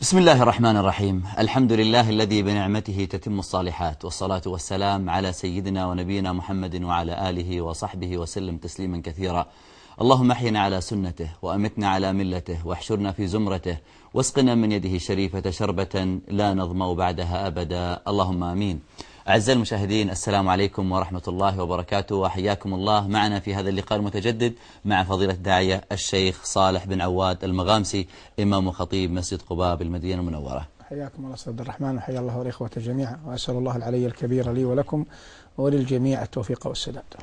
بسم الله الرحمن الرحيم. الحمد لله الذي بنعمته تتم الصالحات والصلاة والسلام على سيدنا ونبينا محمد وعلى آله وصحبه وسلم تسليما كثيرا. اللهم احينا على سنته وأمتنا على ملته واحشرنا في زمرته واسقنا من يده الشريفة شربة لا نظمأ بعدها أبدا. اللهم آمين. أعزائي المشاهدين السلام عليكم ورحمة الله وبركاته وحياكم الله معنا في هذا اللقاء المتجدد مع فضيلة الداعية الشيخ صالح بن عواد المغامسي إمام وخطيب مسجد قباء بالمدينة المنورة. حياكم الله أستاذ الرحمن وحيا الله والإخوة جميعا وأسأل الله العلي الكبير لي ولكم وللجميع التوفيق والسداد.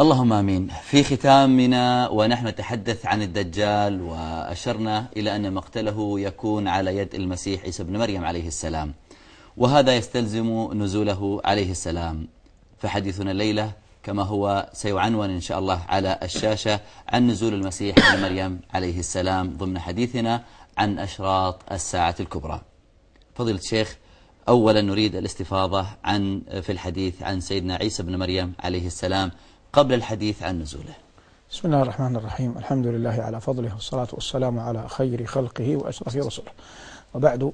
اللهم آمين. في ختامنا ونحن نتحدث عن الدجال وأشرنا إلى أن مقتله يكون على يد المسيح عيسى بن مريم عليه السلام. وهذا يستلزم نزوله عليه السلام. فحديثنا الليلة كما هو سيعنون إن شاء الله على الشاشة عن نزول المسيح ابن مريم عليه السلام ضمن حديثنا عن أشراط الساعة الكبرى. فضيلة الشيخ أولا نريد الاستفاضة عن في الحديث عن سيدنا عيسى بن مريم عليه السلام قبل الحديث عن نزوله. بسم الله الرحمن الرحيم. الحمد لله على فضله والصلاة والسلام على خير خلقه وأشرف رسله وبعد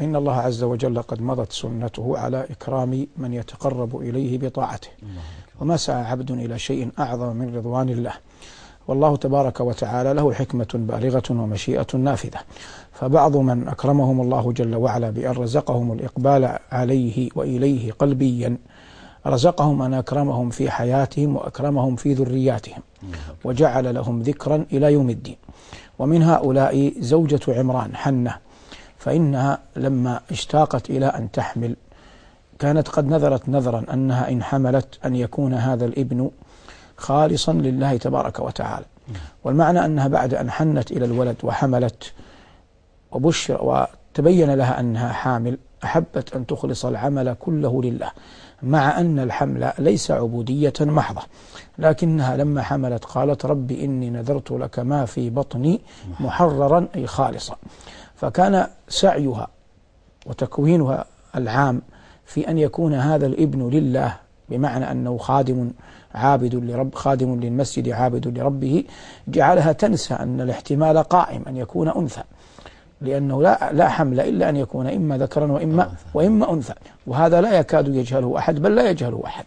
فإن الله عز وجل قد مضت سنته على إكرام من يتقرب إليه بطاعته. وما سعى عبد إلى شيء أعظم من رضوان الله. والله تبارك وتعالى له حكمة بالغة ومشيئة نافذة. فبعض من أكرمهم الله جل وعلا بأن رزقهم الإقبال عليه وإليه قلبيا. رزقهم أن أكرمهم في حياتهم وأكرمهم في ذرياتهم. وجعل لهم ذكرا إلى يوم الدين. ومن هؤلاء زوجة عمران حنة فإنها لما اشتاقت إلى أن تحمل كانت قد نذرت نذرا أنها إن حملت أن يكون هذا الابن خالصا لله تبارك وتعالى. والمعنى أنها بعد أن حنت إلى الولد وحملت وبشر وتبين لها أنها حامل أحبت أن تخلص العمل كله لله مع أن الحمل ليس عبودية محضة. لكنها لما حملت قالت رب إني نذرت لك ما في بطني محررا أي خالصا. فكان سعيها وتكوينها العام في أن يكون هذا الابن لله بمعنى أنه خادم عابد لرب خادم للمسجد عابد لربه جعلها تنسى أن الاحتمال قائم أن يكون أنثى. لأنه لا لا حمل إلا أن يكون إما ذكرا وإما وإما أنثى. وهذا لا يكاد يجهله أحد بل لا يجهله أحد.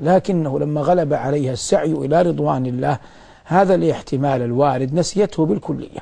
لكنه لما غلب عليها السعي إلى رضوان الله هذا الاحتمال الوارد نسيته بالكلية.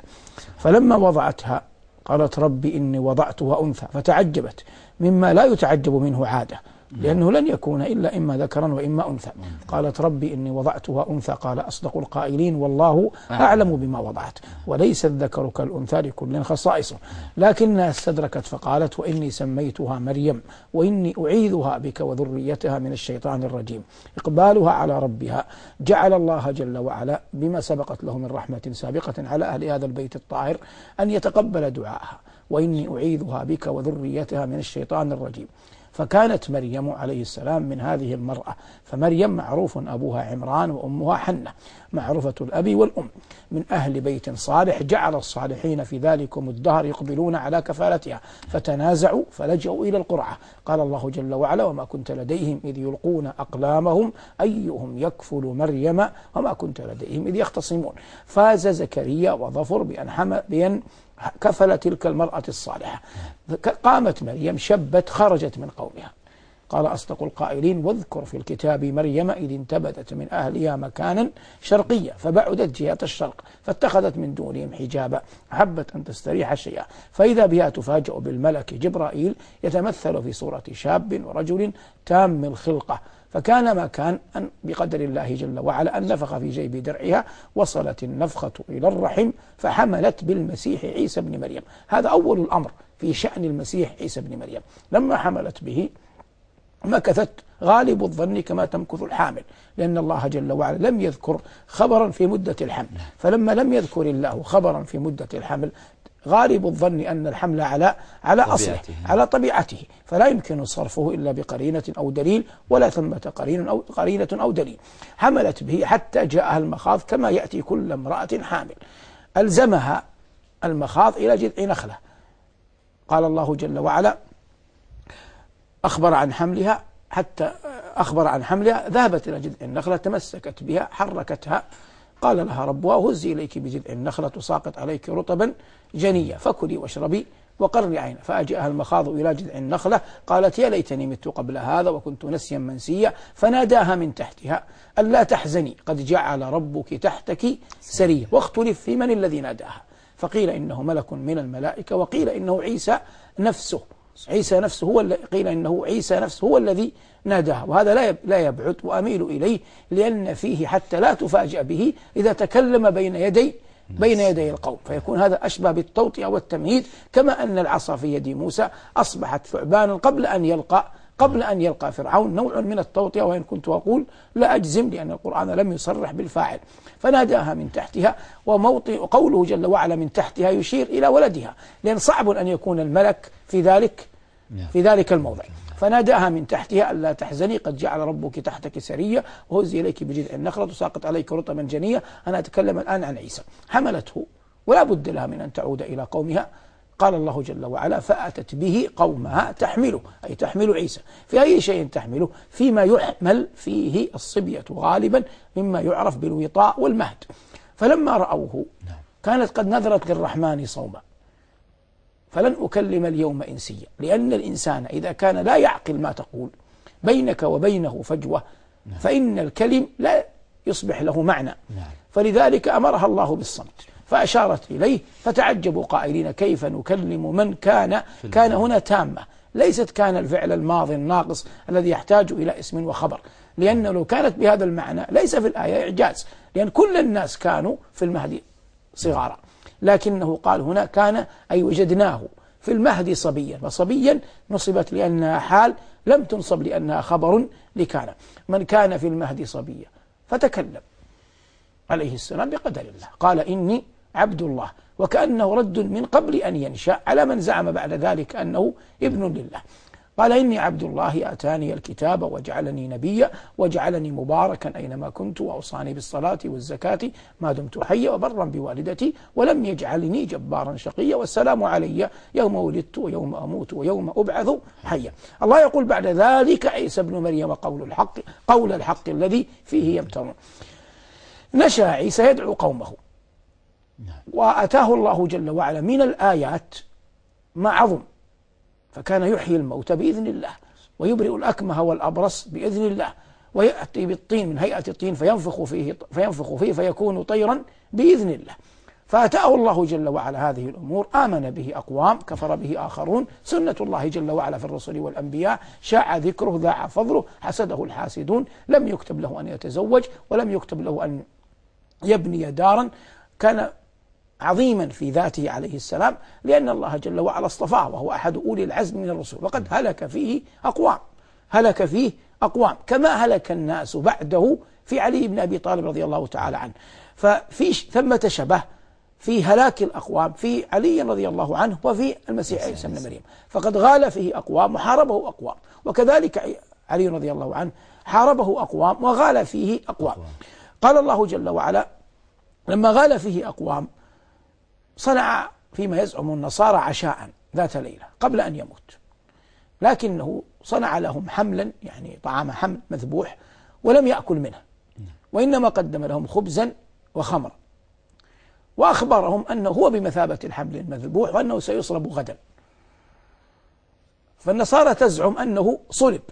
فلما وضعتها قالت ربي إني وضعتها أنثى فتعجبت مما لا يتعجب منه عادة. لأنه لن يكون إلا إما ذكرا وإما أنثى. قالت ربي إني وضعتها أنثى. قال أصدق القائلين والله أعلم بما وضعت. وليس الذكر كالأنثى لكل خصائصه لكنها استدركت فقالت وإني سميتها مريم وإني أعيذها بك وذريتها من الشيطان الرجيم. إقبالها على ربها. جعل الله جل وعلا بما سبقت له من رحمة سابقة على أهل هذا البيت الطاهر أن يتقبل دعاءها. وإني أعيذها بك وذريتها من الشيطان الرجيم. فكانت مريم عليه السلام من هذه المرأة. فمريم معروف أبوها عمران وأمها حنة معروفة الأب والأم. من أهل بيت صالح جعل الصالحين في ذلكم الدهر يقبلون على كفالتها فتنازعوا فلجأوا إلى القرعة. قال الله جل وعلا وما كنت لديهم إذ يلقون أقلامهم أيهم يكفل مريم وما كنت لديهم إذ يختصمون. فاز زكريا وظفر بأن, بأن كفل تلك المرأة الصالحة. قامت مريم شبت خرجت من قومها. قال أصدق القائلين واذكر في الكتاب مريم إذ انتبذت من أهلها مكانا شرقيا فبعدت جهة الشرق فاتخذت من دونهم حجابا حبت أن تستريح شيئا فإذا بها تفاجأ بالملك جبرائيل يتمثل في صورة شاب ورجل تام الخلقة فكان ما كان أن بقدر الله جل وعلا أن نفخ في جيب درعها وصلت النفخة إلى الرحم فحملت بالمسيح عيسى بن مريم. هذا أول الأمر في شأن المسيح عيسى بن مريم. لما حملت به مكثت غالب الظن كما تمكث الحامل لأن الله جل وعلا لم يذكر خبرا في مدة الحمل. فلما لم يذكر الله خبرا في مدة الحمل غالب الظن أن الحمل على على أصله على طبيعته. فلا يمكن صرفه إلا بقرينة أو دليل ولا ثمة قرين أو قرينة أو دليل. حملت به حتى جاءها المخاض كما يأتي كل امرأة حامل. ألزمها المخاض إلى جذع نخلة. قال الله جل وعلا أخبر عن حملها حتى أخبر عن حملها ذهبت إلى جذع النخلة تمسكت بها حركتها. قال لها ربها هزي إليك بجذع النخلة تساقط عليك رطبا جنيا فكلي واشربي وقر عينه فأجاءها المخاض إلى جذع النخلة قالت يا ليتني مت قبل هذا وكنت نسيا منسيا. فناداها من تحتها ألا تحزني قد جعل ربك تحتك سريا واختلف في من الذي ناداها. فقيل إنه ملك من الملائكة وقيل إنه عيسى نفسه. عيسى نفسه هو قيل إنه عيسى نفسه هو الذي ناداه وهذا لا لا يبعد وأميل إليه لأن فيه حتى لا تفاجأ به إذا تكلم بين يدي بين يدي القوم. فيكون هذا أشبه بالتوطئة والتمهيد كما أن العصا في يد موسى أصبحت ثعبانا قبل أن يلقى قبل أن يلقى فرعون نوع من التوطئة وإن كنت أقول لا أجزم لأن القرآن لم يصرح بالفاعل. فناداها من تحتها وموطئ قوله جل وعلا من تحتها يشير إلى ولدها لأن صعب أن يكون الملك في ذلك نعم. في ذلك الموضع. فناداها من تحتها ألا تحزني قد جعل ربك تحتك سرية وهزي إليك بجذع النخلة تساقط عليك رطبا جنية. أنا أتكلم الآن عن عيسى. حملته ولا بد لها من أن تعود إلى قومها. قال الله جل وعلا فأتت به قومها تحمله أي تحمل عيسى في أي شيء تحمله فيما يحمل فيه الصبية غالبا مما يعرف بالوطاء والمهد فلما رأوه نعم. كانت قد نذرت للرحمن صوما فلن أكلم اليوم إنسيا لأن الإنسان إذا كان لا يعقل ما تقول بينك وبينه فجوة نعم. فإن الكلم لا يصبح له معنى نعم. فلذلك أمرها الله بالصمت فأشارت إليه فتعجبوا قائلين كيف نكلم من كان كان هنا تامة. ليست كان الفعل الماضي الناقص الذي يحتاج إلى اسم وخبر. لأنه لو كانت بهذا المعنى ليس في الآية إعجاز. لأن كل الناس كانوا في المهدي صغارا. لكنه قال هنا كان أي وجدناه في المهد صبيا. وصبيا نصبت لأنها حال لم تنصب لأنها خبر لكان. من كان في المهد صبيا فتكلم عليه السلام بقدر الله. قال إني عبد الله وكأنه رد من قبل أن ينشأ على من زعم بعد ذلك أنه ابن لله. قال إني عبد الله آتاني الكتاب وجعلني نبيا وجعلني مباركا أينما كنت وأوصاني بالصلاة والزكاة ما دمت حيا وبرا بوالدتي ولم يجعلني جبارا شقيا والسلام علي يوم ولدت ويوم أموت ويوم أبعث حيا. الله يقول بعد ذلك عيسى ابن مريم قول الحق قول الحق الذي فيه يمترون. نشأ عيسى يدعو قومه. وأتاه الله جل وعلا من الآيات ما عظم فكان يحيي الموتى بإذن الله ويبرئ الأكمه والأبرص بإذن الله ويأتي بالطين من هيئة الطين فينفخ فيه فينفخ فيه فيكون طيرا بإذن الله. فأتاه الله جل وعلا هذه الأمور آمن به أقوام كفر به آخرون سنة الله جل وعلا في الرسل والأنبياء شاع ذكره ذاع فضله حسده الحاسدون لم يكتب له أن يتزوج ولم يكتب له أن يبني دارا كان عظيما في ذاته عليه السلام لأن الله جل وعلا اصطفاه وهو أحد أولي العزم من الرسل. وقد هلك فيه أقوام. هلك فيه أقوام. كما هلك الناس بعده في علي بن أبي طالب رضي الله تعالى عنه. ففي ثمة شبه في هلاك الأقوام في علي رضي الله عنه وفي المسيح عيسى بن مريم. فقد غال فيه أقوام وحاربه أقوام. وكذلك علي رضي الله عنه حاربه أقوام وغال فيه أقوام. قال الله جل وعلا لما غال فيه أقوام صنع فيما يزعم النصارى عشاء ذات ليلة قبل أن يموت. لكنه صنع لهم حملا يعني طعام حمل مذبوح ولم يأكل منه. وإنما قدم لهم خبزا وخمرا. وأخبرهم أنه هو بمثابة الحمل المذبوح وأنه سيصلب غدا. فالنصارى تزعم أنه صلب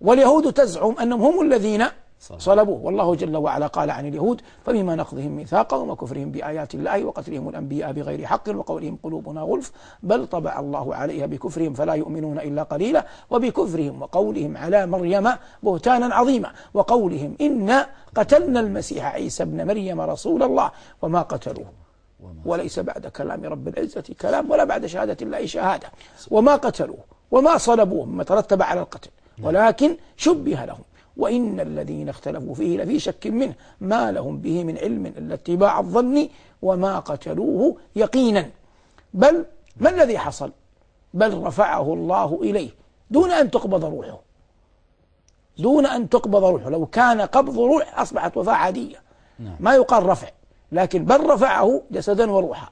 واليهود تزعم أنهم هم الذين صلبوه والله جل وعلا قال عن اليهود فبما نقضهم ميثاقهم وكفرهم بآيات الله وقتلهم الأنبياء بغير حق وقولهم قلوبنا غلف بل طبع الله عليها بكفرهم فلا يؤمنون إلا قليلا وبكفرهم وقولهم على مريم بهتانا عظيما وقولهم إنا قتلنا المسيح عيسى ابن مريم رسول الله وما قتلوه. وليس بعد كلام رب العزة كلام ولا بعد شهادة الله شهادة. وما قتلوه وما صلبوه مما ترتب على القتل. ولكن شبه لهم. وإن الذين اختلفوا فيه لفي شك منه ما لهم به من علم إلا اتباع الظن وما قتلوه يقينا. بل ما الذي حصل؟ بل رفعه الله إليه دون أن تقبض روحه. دون أن تقبض روحه. لو كان قبض روح أصبحت وفاة عادية. نعم. ما يقال رفع. لكن بل رفعه جسدا وروحا.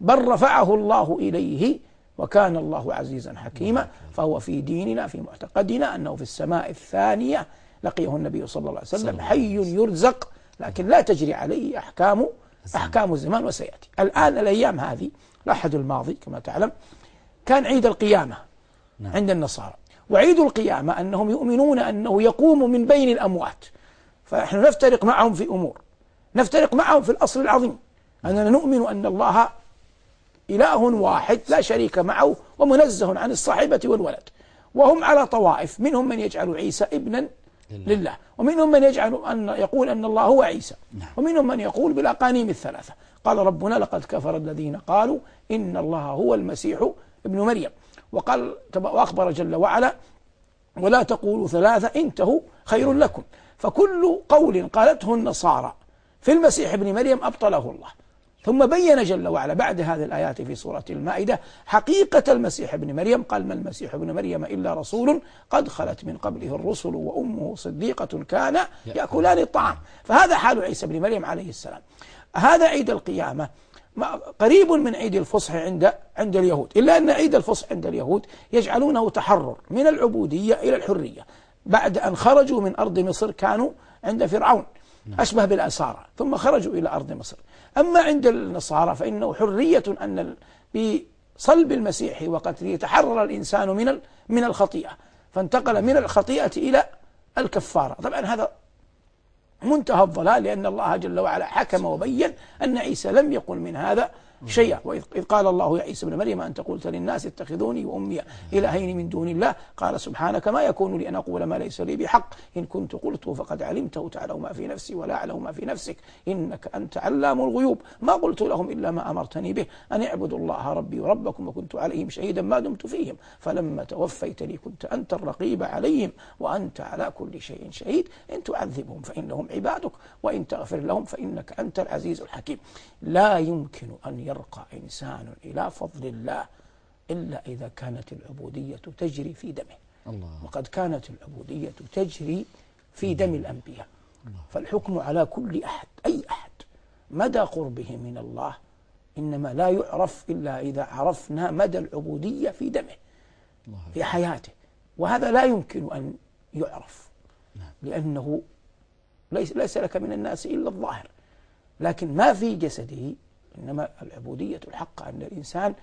بل رفعه الله إليه وكان الله عزيزا حكيما. نعم. فهو في ديننا في معتقدنا أنه في السماء الثانية لقيه النبي صلى الله عليه وسلم حي يرزق لكن لا تجري عليه أحكام أحكام الزمان وسيأتي. الآن الأيام هذه الأحد الماضي كما تعلم كان عيد القيامة نعم. عند النصارى. وعيد القيامة أنهم يؤمنون أنه يقوم من بين الأموات. فنحن نفترق معهم في أمور. نفترق معهم في الأصل العظيم. أننا نؤمن أن الله إله واحد لا شريك معه ومنزه عن الصاحبة والولد. وهم على طوائف. منهم من يجعل عيسى ابنا لله, لله. ومنهم من يجعل أن يقول أن الله هو عيسى. نعم. ومنهم من يقول بالأقانيم الثلاثة. قال ربنا لقد كفر الذين قالوا إن الله هو المسيح ابن مريم. وقال وأخبر جل وعلا ولا تقولوا ثلاثة إنتهوا خير لكم. فكل قول قالته النصارى في المسيح ابن مريم أبطله الله. ثم بين جل وعلا بعد هذه الآيات في سورة المائدة حقيقة المسيح ابن مريم قال ما المسيح ابن مريم إلا رسول قد خلت من قبله الرسل وأمه صديقة كان يأكلان الطعام. فهذا حال عيسى ابن مريم عليه السلام. هذا عيد القيامة. قريب من عيد الفصح عند عند اليهود. إلا أن عيد الفصح عند اليهود يجعلونه تحرر من العبودية إلى الحرية. بعد أن خرجوا من أرض مصر كانوا عند فرعون. أشبه بالأسارة ثم خرجوا إلى أرض مصر. أما عند النصارى فإنه حرية أن بصلب المسيح وقتله يتحرر الإنسان من من الخطيئة فانتقل من الخطيئة إلى الكفارة. طبعا هذا منتهى الضلال لأن الله جل وعلا حكم وبين أن عيسى لم يقل من هذا شيئا. وإذ قال الله يا عيسى ابن مريم أنت قلت للناس اتخذوني وأمي إلهين من دون الله. قال سبحانك ما يكون لي أن أقول ما ليس لي بحق. إن كنت قلته فقد علمته تعلم ما في نفسي ولا أعلم ما في نفسك. إنك أنت علام الغيوب. ما قلت لهم إلا ما أمرتني به. أن اعبدوا الله ربي وربكم وكنت عليهم شهيدا ما دمت فيهم. فلما توفيتني كنت أنت الرقيب عليهم. وأنت على كل شيء شهيد. إن تعذبهم فإنهم عبادك. وإن تغفر لهم فإنك أنت العزيز الحكيم. لا يمكن أن يرقى إنسان إلى فضل الله إلا إذا كانت العبودية تجري في دمه الله. وقد كانت العبودية تجري في دم الأنبياء الله. فالحكم على كل أحد أي أحد مدى قربه من الله إنما لا يعرف إلا إذا عرفنا مدى العبودية في دمه الله في حياته وهذا لا يمكن أن يعرف نعم. لأنه ليس, ليس لك من الناس إلا الظاهر لكن ما في جسده إنما العبودية الحق أن الإنسان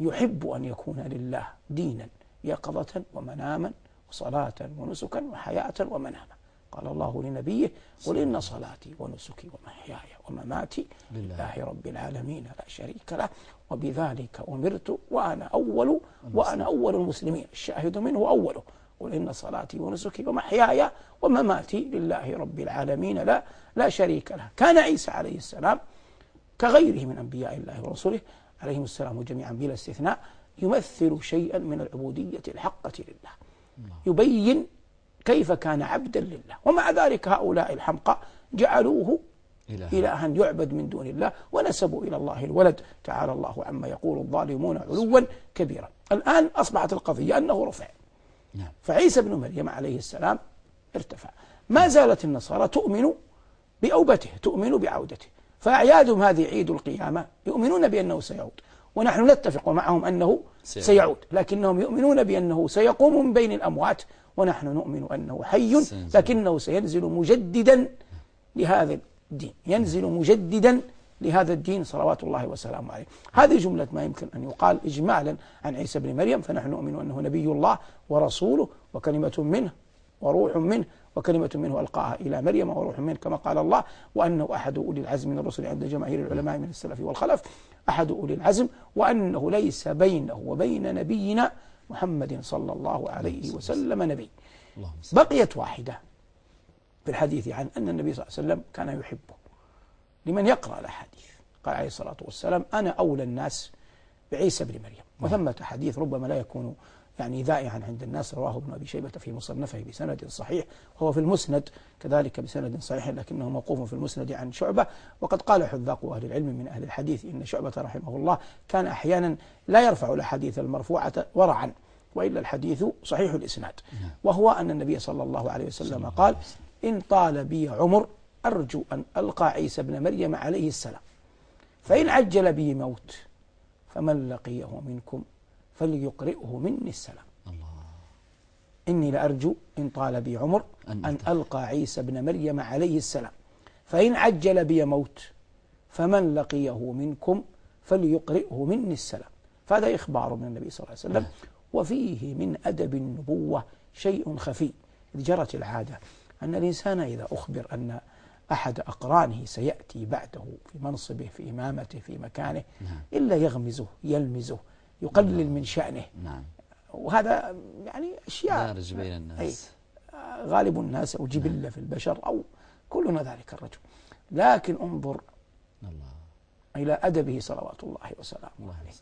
يحب أن يكون لله دينا يقظة ومناما وصلاة ونسكا وحياة ومناما. قال الله لنبيه قل إن صلاتي ونسكي ومحياي ومماتي لله. رب العالمين لا شريك له وبذلك أمرت وأنا أول وأنا أول المسلمين. الشاهد منه أوله قل إن صلاتي ونسكي ومحياي ومماتي لله رب العالمين لا لا شريك له. كان عيسى عليه السلام كغيره من أنبياء الله ورسله عليهم السلام جميعا بلا استثناء يمثل شيئا من العبودية الحقة لله. يبين كيف كان عبدا لله. ومع ذلك هؤلاء الحمقى جعلوه إلها. يعبد من دون الله ونسبوا إلى الله الولد. تعالى الله عما يقول الظالمون علوا كبيرا. الآن أصبحت القضية أنه رفع. نعم. فعيسى بن مريم عليه السلام ارتفع. ما زالت النصارى تؤمن بأوبته تؤمن بعودته. فأعيادهم هذه عيد القيامة يؤمنون بأنه سيعود ونحن نتفق معهم أنه سيعود. لكنهم يؤمنون بأنه سيقوم من بين الأموات ونحن نؤمن أنه حي لكنه سينزل مجددا لهذا الدين ينزل مجددا لهذا الدين صلوات الله وسلامه عليه. هذه جملة ما يمكن أن يقال إجمالا عن عيسى بن مريم فنحن نؤمن أنه نبي الله ورسوله وكلمة منه وروح منه وكلمة منه ألقاها إلى مريم وروح منه كما قال الله وأنه أحد أولي العزم من الرسل عند جماهير العلماء من السلف والخلف. أحد أولي العزم وأنه ليس بينه وبين نبينا محمد صلى الله عليه وسلم نبي. بقيت واحدة في الحديث عن أن النبي صلى الله عليه وسلم كان يحبه. لمن يقرأ الأحاديث؟ قال عليه الصلاة والسلام أنا أولى الناس بعيسى بن مريم. وثمة حديث ربما لا يكون يعني ذائعا عند الناس رواه ابن أبي شيبة في مصنفه بسند صحيح وهو في المسند كذلك بسند صحيح لكنه موقوف في المسند عن شعبة. وقد قال حذاق أهل العلم من أهل الحديث إن شعبة رحمه الله كان أحيانا لا يرفع الأحاديث المرفوعة ورعا وإلا الحديث صحيح الإسناد. نعم. وهو أن النبي صلى الله عليه وسلم قال إن طال بي عمر أرجو أن ألقى عيسى بن مريم عليه السلام فإن عجل بي موت فمن لقيه منكم فليقرئه مني السلام. الله. إني لأرجو إن طال بي عمر أن, أن ألقى عيسى بن مريم عليه السلام. فإن عجل بي موت فمن لقيه منكم فليقرئه مني السلام. فهذا إخبار من النبي صلى الله عليه وسلم. وفيه من أدب النبوة شيء خفي. إذ جرت العادة أن الإنسان إذا أخبر أن أحد أقرانه سيأتي بعده في منصبه في إمامته في مكانه نعم. إلا يغمزه يلمزه يقلل نعم. من شأنه. نعم. وهذا يعني أشياء دارج بين الناس. غالب الناس أو جبلة نعم. في البشر أو كلنا ذلك الرجل. لكن انظر الله. إلى أدبه صلوات الله وسلامه عليه.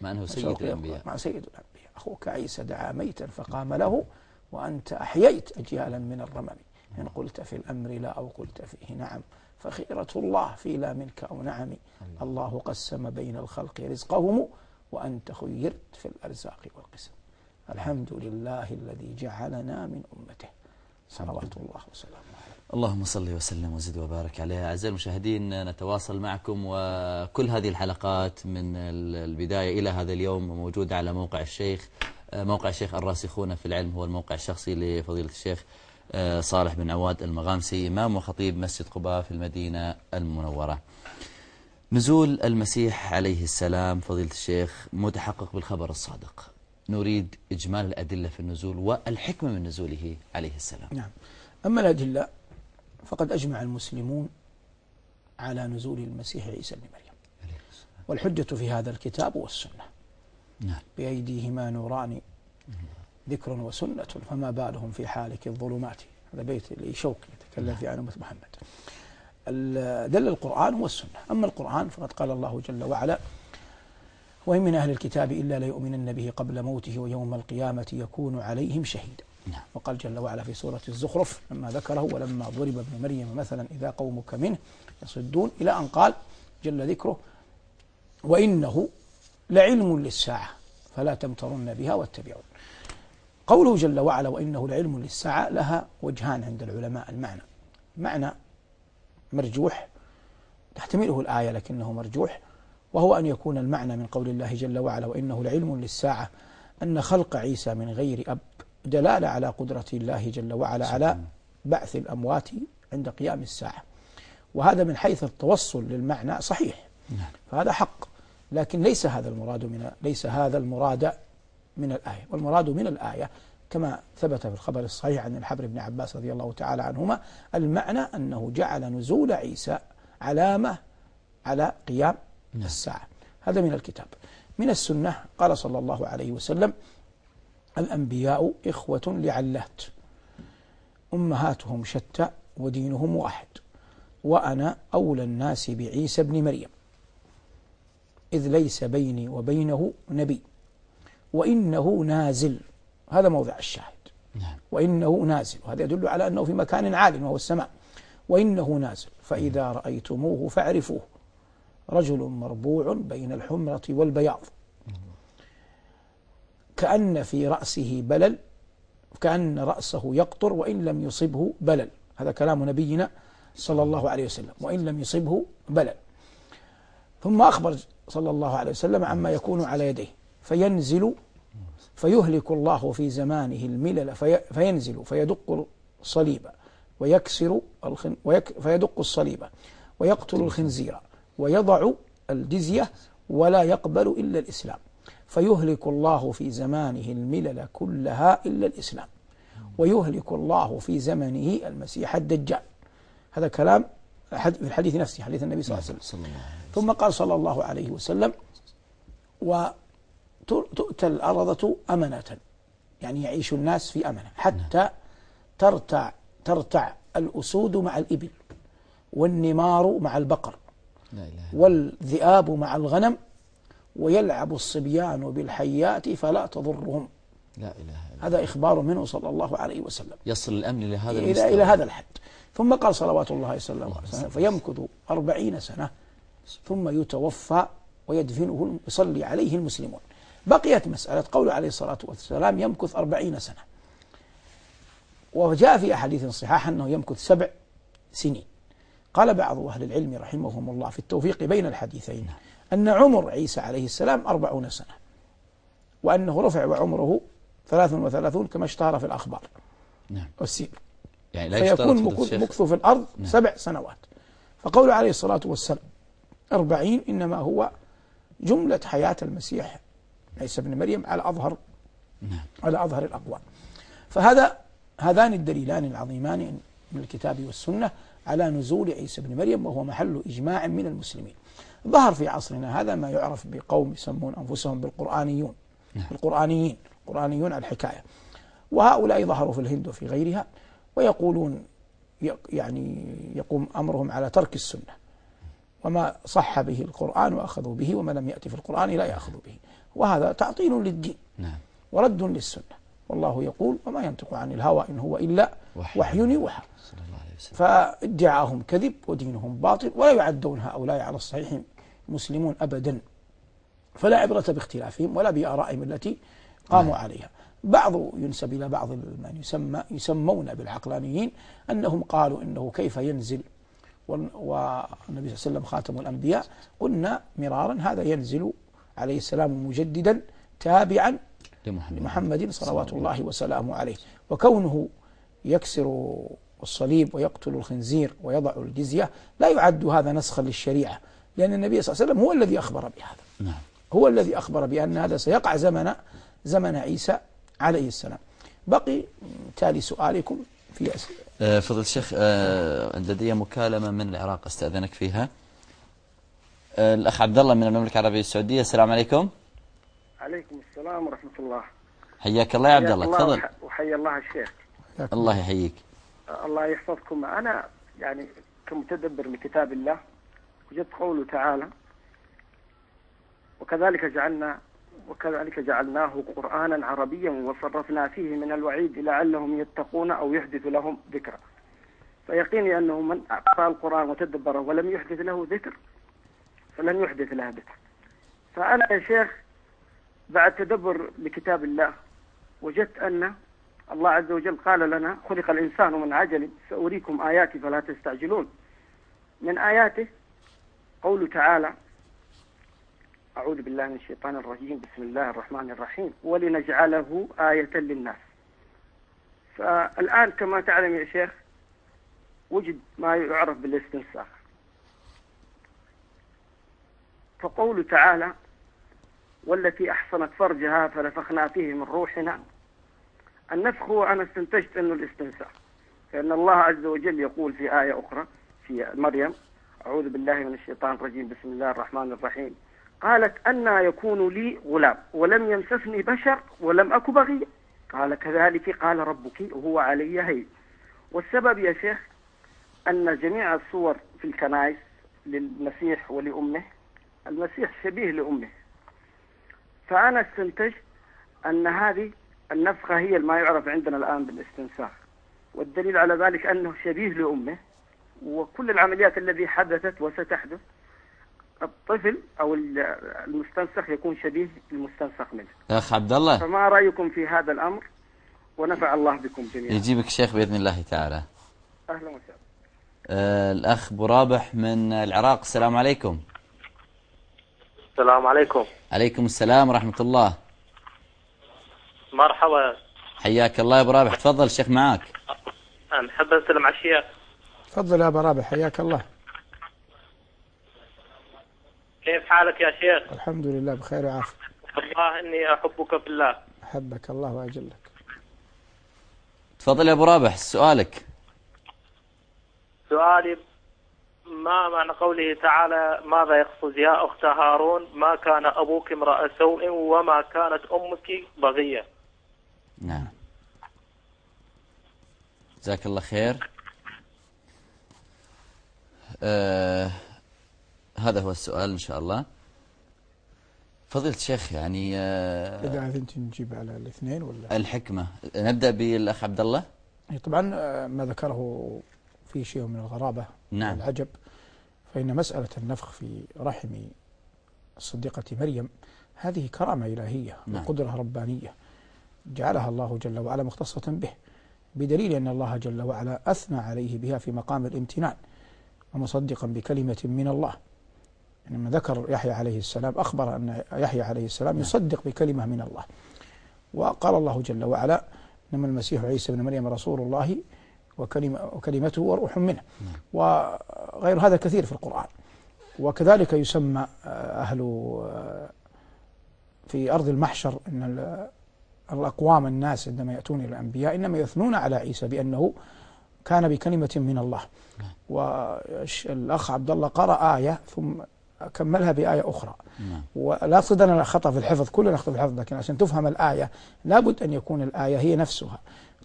مع أنه سيد الأنبياء. مع سيد الأنبياء. أخوك عيسى دعا ميتا فقام له وأنت أحييت أجيالا من الرمم. إن قلت في الأمر لا أو قلت فيه نعم. فخيرة الله في لا منك أو نعم. الله قسم بين الخلق رزقهم وأنت خيرت في الأرزاق والقسم. الحمد لله الذي جعلنا من أمته. صلوات الله وسلامه عليه. اللهم صل وسلم وزد وبارك عليه أعزائي المشاهدين نتواصل معكم وكل هذه الحلقات من البداية إلى هذا اليوم موجودة على موقع الشيخ. موقع الشيخ الراسخون في العلم هو الموقع الشخصي لفضيلة الشيخ آه، صالح بن عواد المغامسي إمام وخطيب مسجد قباء في المدينة المنورة. نزول المسيح عليه السلام فضيلة الشيخ متحقق بالخبر الصادق. نريد إجمال الأدلة في النزول والحكمة من نزوله عليه السلام. نعم. أما الأدلة فقد أجمع المسلمون على نزول المسيح عيسى بن مريم. والحجة في هذا الكتاب والسنة. نعم. بأيديهما نوران ذكر وسنة فما بالهم في حالك الظلمات. هذا بيت لشوقي يتكلم في عن أمة محمد. دل القرآن والسنة. أما القرآن فقد قال الله جل وعلا وإن من أهل الكتاب إلا ليؤمنن به قبل موته ويوم القيامة يكون عليهم شهيدا. نعم. وقال جل وعلا في سورة الزخرف لما ذكره ولما ضرب ابن مريم مثلا إذا قومك منه يصدون. إلى أن قال جل ذكره وإنه لعلم للساعة فلا تمترن بها واتبعون. قوله جل وعلا وإنه لعلم للساعة لها وجهان عند العلماء المعنى. معنى مرجوح. تحتمله الآية لكنه مرجوح وهو أن يكون المعنى من قول الله جل وعلا وإنه لعلم للساعة أن خلق عيسى من غير أب دلالة على قدرة الله جل وعلا على بعث الأموات عند قيام الساعة. وهذا من حيث التوصل للمعنى صحيح. نعم. فهذا حق لكن ليس هذا المراد من ليس هذا المراد من الآية. والمراد من الآية كما ثبت في الخبر الصحيح عن الحبر بن عباس رضي الله تعالى عنهما المعنى أنه جعل نزول عيسى علامة على قيام نعم. الساعة. هذا من الكتاب. من السنة قال صلى الله عليه وسلم الأنبياء إخوة لعلات. أمهاتهم شتى ودينهم واحد. وأنا أولى الناس بعيسى بن مريم. إذ ليس بيني وبينه نبي. وإنه نازل. هذا موضع الشاهد. نعم. وإنه نازل. وهذا يدل على أنه في مكان عال وهو السماء. وإنه نازل. فإذا. رأيتموه فاعرفوه. رجل مربوع بين الحمرة والبياض. كأن في رأسه بلل. كأن رأسه يقطر وإن لم يصبه بلل. هذا كلام نبينا صلى الله عليه وسلم. وإن لم يصبه بلل. ثم أخبر صلى الله عليه وسلم عما يكون على يديه. فينزل فيهلك الله في زمانه الملل في فينزل فيدق الصليب ويكسر الخن ويك فيدق الصليب ويقتل الخنزير ويضع الجزية ولا يقبل إلا الإسلام. فيهلك الله في زمانه الملل كلها إلا الإسلام. ويهلك الله في زمنه المسيح الدجال. هذا كلام في الحديث نفسه حديث النبي صلى الله عليه وسلم. ثم قال صلى الله عليه وسلم وتؤتى الأرضة أمنة. يعني يعيش الناس في أمنة. حتى ترتع ترتع الأسود مع الإبل والنمار مع البقر والذئاب مع الغنم ويلعب الصبيان بالحيات فلا تضرهم. لا إله إلا هذا إخبار منه صلى الله عليه وسلم. يصل الأمن إلى هذا إلى, إلى هذا الحد. ثم قال صلوات الله عليه وسلم فيمكث أربعين سنة ثم يتوفى ويدفنه يصلي عليه المسلمون. بقيت مسألة قول عليه الصلاة والسلام يمكث أربعين سنة. وجاء في أحاديث صحاح أنه يمكث سبع سنين. قال بعض أهل العلم رحمهم الله في التوفيق بين الحديثين أن عمر عيسى عليه السلام أربعون سنة وأنه رفع وعمره ثلاث وثلاثون كما اشتهر في الأخبار. نعم. والسير. يعني لا فيكون مكث في الأرض نعم. سبع سنوات. فقول عليه الصلاة والسلام أربعين إنما هو جملة حياة المسيح عيسى بن مريم على أظهر نعم. على أظهر الأقوال. فهذا هذان الدليلان العظيمان من الكتاب والسنة على نزول عيسى بن مريم وهو محل إجماع من المسلمين. ظهر في عصرنا هذا ما يعرف بقوم يسمون أنفسهم بالقرآنيون. نعم. القرآنيين القرآنيون الحكاية. وهؤلاء ظهروا في الهند وفي غيرها ويقولون يعني يقوم أمرهم على ترك السنة. وما صح به القرآن وأخذوا به وما لم يأتي في القرآن لا يأخذوا به. وهذا تعطيل للدين. نعم. ورد للسنة. والله يقول وما ينطق عن الهوى إن هو إلا وحي. يوحى. فادعاهم كذب ودينهم باطل ولا يعدون هؤلاء على الصحيح مسلمون أبدا. فلا عبرة باختلافهم ولا بآرائهم التي قاموا نعم. عليها. بعض ينسب إلى بعض من يسمى يسمون بالعقلانيين أنهم قالوا إنه كيف ينزل والنبي صلى الله عليه وسلم خاتم الأنبياء قلنا مرارا هذا ينزل عليه السلام مجددا تابعا لمحمد, لمحمد صلوات الله وسلامه عليه. وكونه يكسر الصليب ويقتل الخنزير ويضع الجزية لا يعد هذا نسخا للشريعة لأن النبي صلى الله عليه وسلم هو الذي أخبر بهذا. نعم. هو الذي أخبر بأن هذا سيقع زمن زمن عيسى عليه السلام. بقي تالي سؤالكم في أسئلة آه، فضل الشيخ آه، لدي مكالمة من العراق أستأذنك فيها. آه، الأخ عبد الله من المملكة العربية السعودية. السلام عليكم. عليكم السلام ورحمة الله. حياك الله يا عبد الله تفضل. وحيا الله الشيخ. الله يحييك. الله يحفظكم. أنا يعني كمتدبر لكتاب الله وجدت قوله تعالى وكذلك جعلنا وكذلك جعلناه قرآنا عربيا وصرفنا فيه من الوعيد لعلهم يتقون أو يحدث لهم ذكرا. فيقيني أنه من قرأ القرآن وتدبره ولم يحدث له ذكر فلن يحدث له ذكر فأنا يا شيخ بعد تدبر لكتاب الله وجدت أن الله عز وجل قال لنا خلق الإنسان من عجل سأريكم آياتي فلا تستعجلون. من آياته قوله تعالى أعوذ بالله من الشيطان الرجيم بسم الله الرحمن الرحيم ولنجعله آية للناس. فالآن كما تعلم يا شيخ وجد ما يعرف بالاستنساخ. فقوله تعالى والتي أحصنت فرجها فنفخنا فيه من روحنا. النفخ هو أنا استنتجت أنه الاستنساخ. لأن الله عز وجل يقول في آية أخرى في مريم أعوذ بالله من الشيطان الرجيم بسم الله الرحمن الرحيم. قالت أنا يكون لي غلام ولم يمسسني بشر ولم أك بغيا قال كذلك قال ربك وهو علي هي والسبب يا شيخ أن جميع الصور في الكنائس للمسيح ولأمه المسيح شبيه لأمه. فأنا استنتجت أن هذه النفخة هي ما يعرف عندنا الآن بالاستنساخ. والدليل على ذلك أنه شبيه لأمه. وكل العمليات التي حدثت وستحدث الطفل أو المستنسخ يكون شبيه المستنسخ منه. أخ عبد الله فما رأيكم في هذا الأمر؟ ونفع الله بكم جميعا. يجيبك الشيخ بإذن الله تعالى. أهلا وسهلا. آه الأخ برابح من العراق. السلام عليكم. السلام عليكم. عليكم السلام ورحمة الله. مرحبا. حياك الله يا أبو رابح. تفضل الشيخ معاك. نحب نسلم على الشيخ. تفضل يا أبو رابح. حياك الله. كيف حالك يا شيخ؟ الحمد لله بخير وعافية. الله إني أحبك في الله. أحبك الله وأجلك. تفضل يا أبو رابح. سؤالك. سؤالي ما معنى قوله تعالى ماذا يقصد يا أخت هارون؟ ما كان أبوك امرأ سوء وما كانت أمك بغية. نعم. جزاك الله خير. آه هذا هو السؤال إن شاء الله. فضيلة الشيخ يعني آه إذا أنت نجيب على الاثنين ولا؟ الحكمة. نبدأ بالأخ عبد الله. طبعا آه، ما ذكره في شيء من الغرابة نعم والعجب فإن مسألة النفخ في رحم الصديقة مريم هذه كرامة إلهية نعم. وقدرة ربانية جعلها الله جل وعلا مختصة به بدليل أن الله جل وعلا أثنى عليه بها في مقام الامتنان ومصدقا بكلمة من الله لما ذكر يحيى عليه السلام أخبر أن يحيى عليه السلام نعم. يصدق بكلمة من الله وقال الله جل وعلا إنما المسيح عيسى بن مريم رسول الله وكلمة وكلمته وروح منه. نعم. وغير هذا كثير في القرآن. وكذلك يسمى آه، أهل آه، في أرض المحشر أن ال- الأقوام الناس عندما يأتون إلى الأنبياء إنما يثنون على عيسى بأنه كان بكلمة من الله. والأخ عبد الله قرأ آية ثم كملها بآية أخرى. نعم. ولا صد لنا خطأ في الحفظ كلنا نخطأ في الحفظ لكن عشان تفهم الآية لابد أن يكون الآية هي نفسها.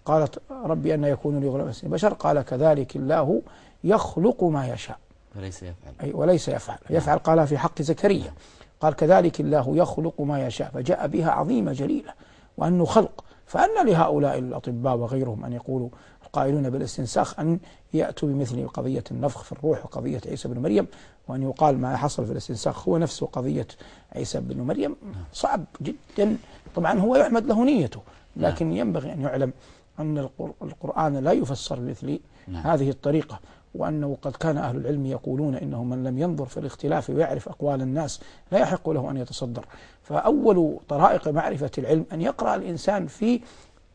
قالت ربي أن يكون لي غلام اسمه بشر قال كذلك الله يخلق ما يشاء. وليس يفعل. أي وليس يفعل. يفعل قالها في حق زكريا. قال كذلك الله يخلق ما يشاء فجاء بها عظيمة جليلة وأنه خلق. فأن لهؤلاء الأطباء وغيرهم أن يقولوا القائلون بالاستنساخ أن يأتوا بمثل قضية النفخ في الروح وقضية عيسى بن مريم وأن يقال ما حصل في الاستنساخ هو نفسه قضية عيسى بن مريم. صعب جدا. طبعا هو يحمد له نيته لكن ينبغي أن يعلم أن القر- القرآن لا يفسر بمثل نعم. هذه الطريقة وأنه قد كان أهل العلم يقولون إنه من لم ينظر في الاختلاف ويعرف أقوال الناس لا يحق له أن يتصدر فأول طرائق معرفة العلم أن يقرأ الإنسان في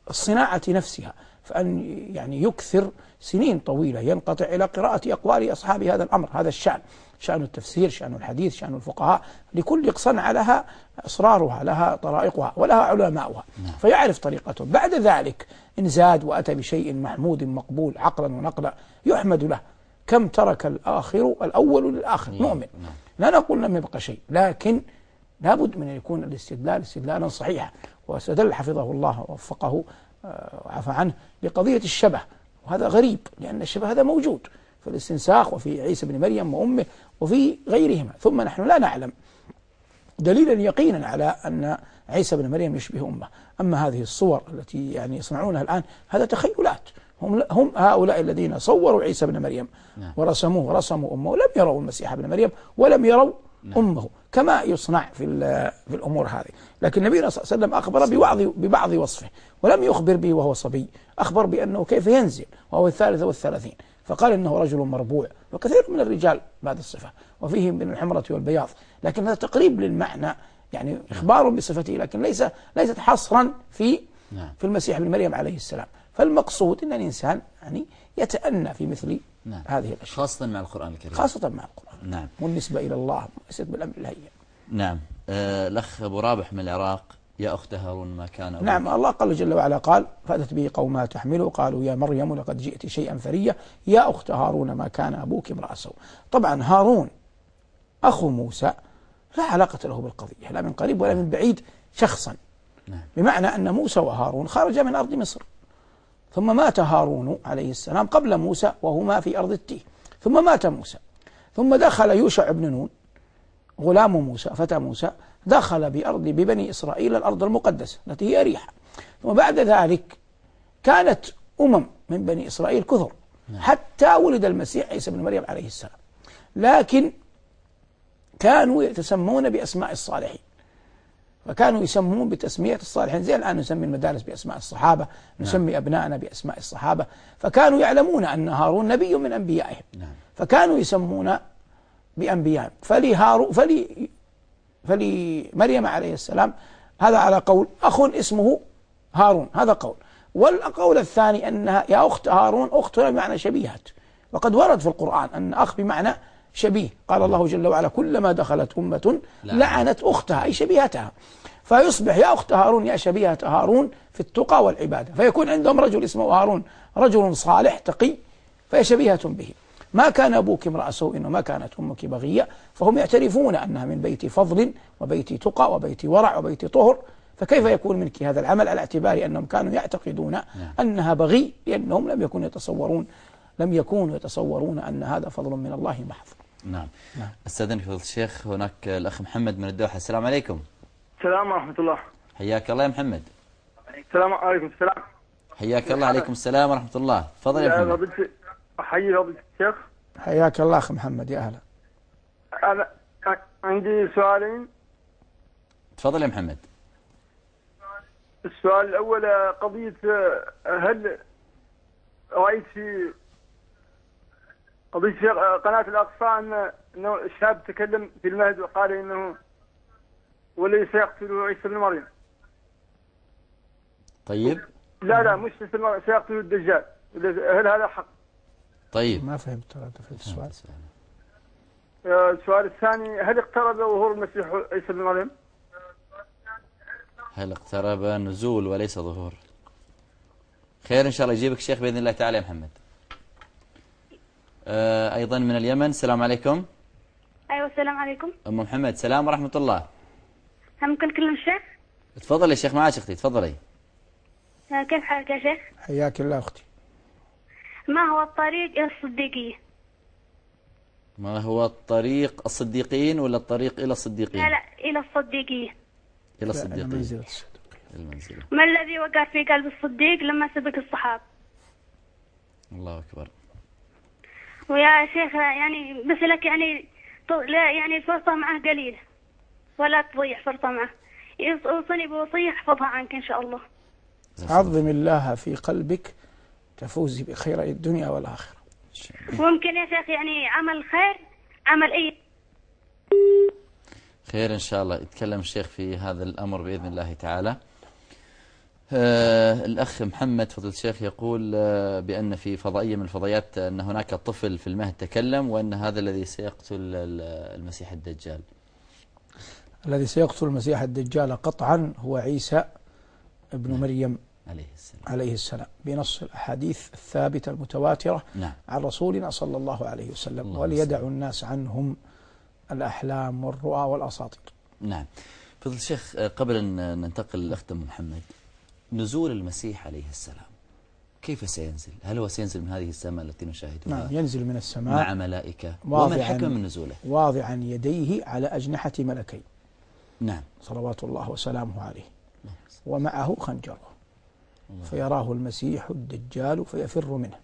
الصناعة نفسها فأن يعني يكثر سنين طويلة ينقطع إلى قراءة أقوال أصحاب هذا الأمر هذا الشأن شأن التفسير شأن الحديث شأن الفقهاء لكل صنعة لها أسرارها لها طرائقها ولها علماؤها نعم. فيعرف طريقته بعد ذلك إن زاد وأتى بشيء محمود مقبول عقلا ونقلا يحمد له كم ترك الآخر الأول للآخر نعم. مؤمن نعم. لا نقول لم يبقى شيء لكن لابد من أن يكون الاستدلال استدلالا صحيحا واستدل حفظه الله ووفقه وعفى عنه بقضية الشبه. وهذا غريب لأن الشبه هذا موجود في الاستنساخ وفي عيسى بن مريم وأمه وفي غيرهما. ثم نحن لا نعلم دليلا يقينا على أن عيسى بن مريم يشبه أمه. أما هذه الصور التي يعني يصنعونها الآن هذا تخيلات. هم, هم هؤلاء الذين صوروا عيسى بن مريم نعم. ورسموه ورسموا أمه ولم يروا المسيح ابن مريم ولم يروا أمه كما يصنع في, في الأمور هذه. لكن النبي صلى الله عليه وسلم أخبر ببعض, ببعض وصفه. ولم يخبر به وهو صبي أخبر بأنه كيف ينزل وهو الثالث والثلاثين. فقال إنه رجل مربوع وكثير من الرجال بعد الصفة وفيهم من الحمرة والبياض. لكن هذا تقريب للمعنى يعني إخبار بصفته لكن ليس ليست حصرا في نعم. في المسيح ابن مريم عليه السلام. فالمقصود أن الإنسان يعني يتأنى في مثل نعم. هذه الأشياء. خاصة مع القرآن الكريم. خاصة مع القرآن. نعم. والنسبة إلى الله ليست بالأمر الهين. نعم. آه، الأخ أبو رابح من العراق. يا أخت هارون ما كان أبوك. نعم الله قال جل وعلا قال فأتت به قومها تحمله قالوا يا مريم لقد جئت شيئا فريا يا أخت هارون ما كان أبوك امرأ سوء. طبعا هارون أخو موسى لا علاقة له بالقضية لا من قريب ولا من بعيد شخصا. نعم. بمعنى أن موسى وهارون خرجا من أرض مصر. ثم مات هارون عليه السلام قبل موسى وهما في أرض التيه ثم مات موسى. ثم دخل يوشع بن نون. غلام موسى فتى موسى دخل بأرض ببني إسرائيل الأرض المقدسة التي هي أريحة ثم بعد ذلك كانت أمم من بني إسرائيل كثر حتى ولد المسيح عيسى بن مريم عليه السلام. لكن كانوا يتسمون بأسماء الصالحين. فكانوا يسمون بتسمية الصالحين. زي الآن نسمي المدارس بأسماء الصحابة نسمي أبنائنا بأسماء الصحابة. فكانوا يعلمون أن هارون نبي من أنبيائهم. نعم. فكانوا يسمون بأنبيائهم فلهارو فلي فلمريم عليه السلام هذا على قول أخ اسمه هارون هذا قول. والقول الثاني أنها يا أخت هارون أختنا بمعنى شبيهة. وقد ورد في القرآن أن أخ بمعنى شبيه. قال الله جل وعلا كلما دخلت أمة لعنت أختها. أي شبيهتها. فيصبح يا أخت هارون يا شبيهة هارون في التقى والعبادة. فيكون عندهم رجل اسمه هارون رجل صالح تقي فهي شبيهة به. ما كان أبوك امرأ سوء وما كانت أمك بغية فهم يعترفون أنها من بيت فضل وبيت تقى وبيت ورع وبيت طهر فكيف يكون منك هذا العمل؟ على اعتبار أنهم كانوا يعتقدون أنها بغي لأنهم لم يكونوا يتصورون لم يكونوا يتصورون أن هذا فضل من الله محض. نعم. استاذنك فضيلة الشيخ هناك الأخ محمد من الدوحة. السلام عليكم. السلام ورحمة الله. حياك الله يا محمد. السلام عليكم. السلام. حياك الله. عليكم السلام ورحمة الله. تفضل يا محمد. فضيلة الشيخ. حياك الله أخ محمد يا أهلا. أنا عندي سؤالين. تفضل يا محمد. السؤال الأول قضية هل رأيت في قضية في قناة الأقصى أن أنه الشاب تكلم في المهد وقال إنه وليس يقتله عيسى بن مريم؟ طيب. لا لا مش سيقتله الدجال. هل هذا حق؟ طيب. ما فهمت ترى في السؤال. آه، السؤال الثاني هل اقترب ظهور المسيح عيسى بن مريم؟ هل اقترب نزول وليس ظهور؟ خير إن شاء الله يجيبك الشيخ بإذن الله تعالى يا محمد. آه أيضا من اليمن. السلام عليكم. أيوه السلام عليكم. أم محمد سلام ورحمة الله. ممكن نكلم الشيخ تفضل يا شيخ معاش أختي تفضلي. آه، كيف حالك يا شيخ؟ حياك الله أختي. ما هو الطريق إلى الصديقيه ما هو الطريق الصديقين ولا الطريق إلى الصديقين؟ لا لا إلى الصديقيه إلى الصديقين. منزلة الصدق المنزلة. ما الذي وقع في قلب الصديق لما سبق الصحابه الله أكبر. ويا شيخ يعني بس لك يعني لا يعني الفرصه معه قليله ولا تضيع فرصة معه. يوص- أوصني بوصية أحفظها عنك إن شاء الله. عظم الله في قلبك تفوزي بخير الدنيا والآخرة. وممكن يا شيخ يعني عمل خير عمل أي خير إن شاء الله. يتكلم الشيخ في هذا الأمر بإذن الله تعالى. آه الأخ محمد فضل الشيخ يقول آه بأن في فضائية من الفضائيات أن هناك طفل في المهد تكلم وأن هذا الذي سيقتل ال- المسيح الدجال. الذي سيقتل المسيح الدجال قطعا هو عيسى ابن مريم. عليه السلام. عليه السلام. بنص الأحاديث الثابتة المتواترة نعم. عن رسولنا صلى الله عليه وسلم اللهم وليدع الناس عنهم الأحلام والرؤى والأساطير. نعم. فضل الشيخ قبل أن ننتقل للأخت أم محمد نزول المسيح عليه السلام كيف سينزل؟ هل هو سينزل من هذه السماء التي نشاهدها؟ نعم ينزل من مع السماء ملائكة؟ وما الحكمة من نزوله؟ واضعا يديه على أجنحة ملكين. نعم. صلوات الله وسلامه عليه. ومعه خنجره. الله. فيراه المسيح الدجال فيفر منه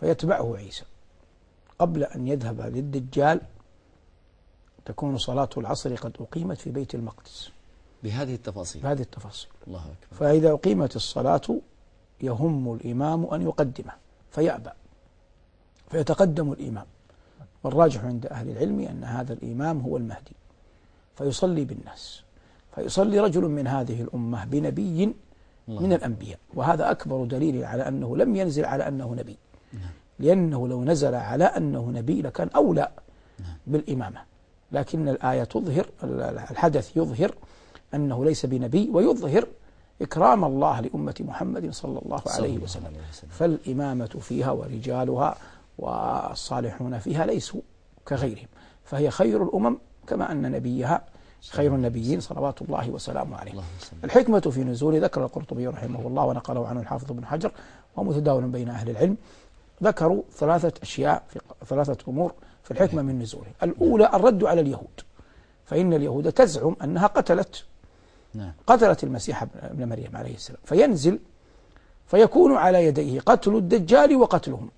فيتبعه عيسى. قبل أن يذهب للدجال تكون صلاة العصر قد أقيمت في بيت المقدس. بهذه التفاصيل. بهذه التفاصيل. الله أكبر. فإذا أقيمت الصلاة يهم الإمام أن يقدمه فيأبى فيتقدم الإمام. والراجح عند أهل العلم أن هذا الإمام هو المهدي. فيصلي بالناس. فيصلي رجل من هذه الأمة بنبي من الأنبياء. وهذا أكبر دليل على أنه لم ينزل على أنه نبي. لأنه لو نزل على أنه نبي لكان أولى بالإمامة. لكن الآية تظهر الحدث يظهر أنه ليس بنبي ويظهر إكرام الله لأمة محمد صلى الله عليه وسلم. فالإمامة فيها ورجالها والصالحون فيها ليسوا كغيرهم. فهي خير الأمم كما أن نبيها خير النبيين صلوات الله وسلامه عليه. الحكمة في نزول ذكر القرطبي رحمه الله ونقله عنه الحافظ بن حجر ومتداول بين أهل العلم ذكروا ثلاثة أشياء في ثلاثة أمور في الحكمة من نزوله. الأولى الرد على اليهود فإن اليهود تزعم أنها قتلت نعم. قتلت المسيح ابن مريم عليه السلام. فينزل فيكون على يديه قتل الدجال وقتلهم.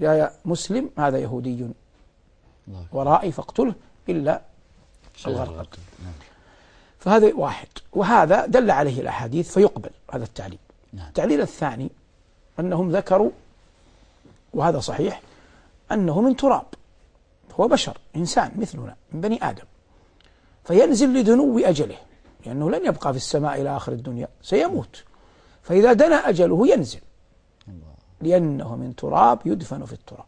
يا مسلم هذا يهودي ورائي فاقتله إلا الغرقد. نعم. فهذا واحد. وهذا دل عليه الأحاديث فيقبل هذا التعليل. نعم. التعليل الثاني أنهم ذكروا وهذا صحيح أنه من تراب هو بشر إنسان مثلنا من بني آدم. فينزل لدنو أجله لأنه لن يبقى في السماء إلى آخر الدنيا سيموت. فإذا دنا أجله ينزل لأنه من تراب يدفن في التراب.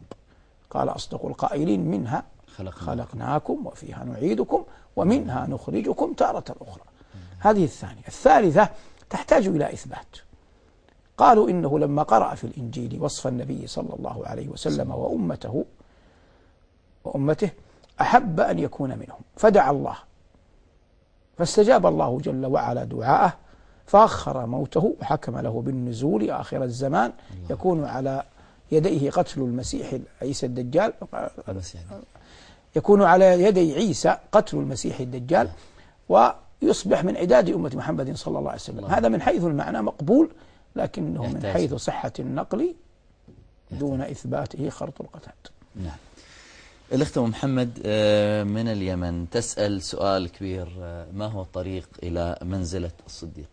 قال أصدق القائلين منها خلق خلقناكم وفيها نعيدكم ومنها نخرجكم تارة أخرى. هذه الثانية. الثالثة تحتاج إلى إثبات. قالوا إنه لما قرأ في الإنجيل وصف النبي صلى الله عليه وسلم وأمته وأمته أحب أن يكون منهم. فدعا الله. فاستجاب الله جل وعلا دعاءه فأخر موته وحكم له بالنزول آخر الزمان يكون على يديه قتل المسيح عيسى الدجال. المسيح يكون على يدي عيسى قتل المسيح الدجال ويصبح من عداد أمة محمد صلى الله عليه وسلم. الله. هذا من حيث المعنى مقبول لكنه من. حيث صحة النقل دون إثباته خرط القتاد. نعم. الأخت محمد آه، من اليمن؟ تسأل سؤال كبير آه، ما هو الطريق إلى منزلة الصديق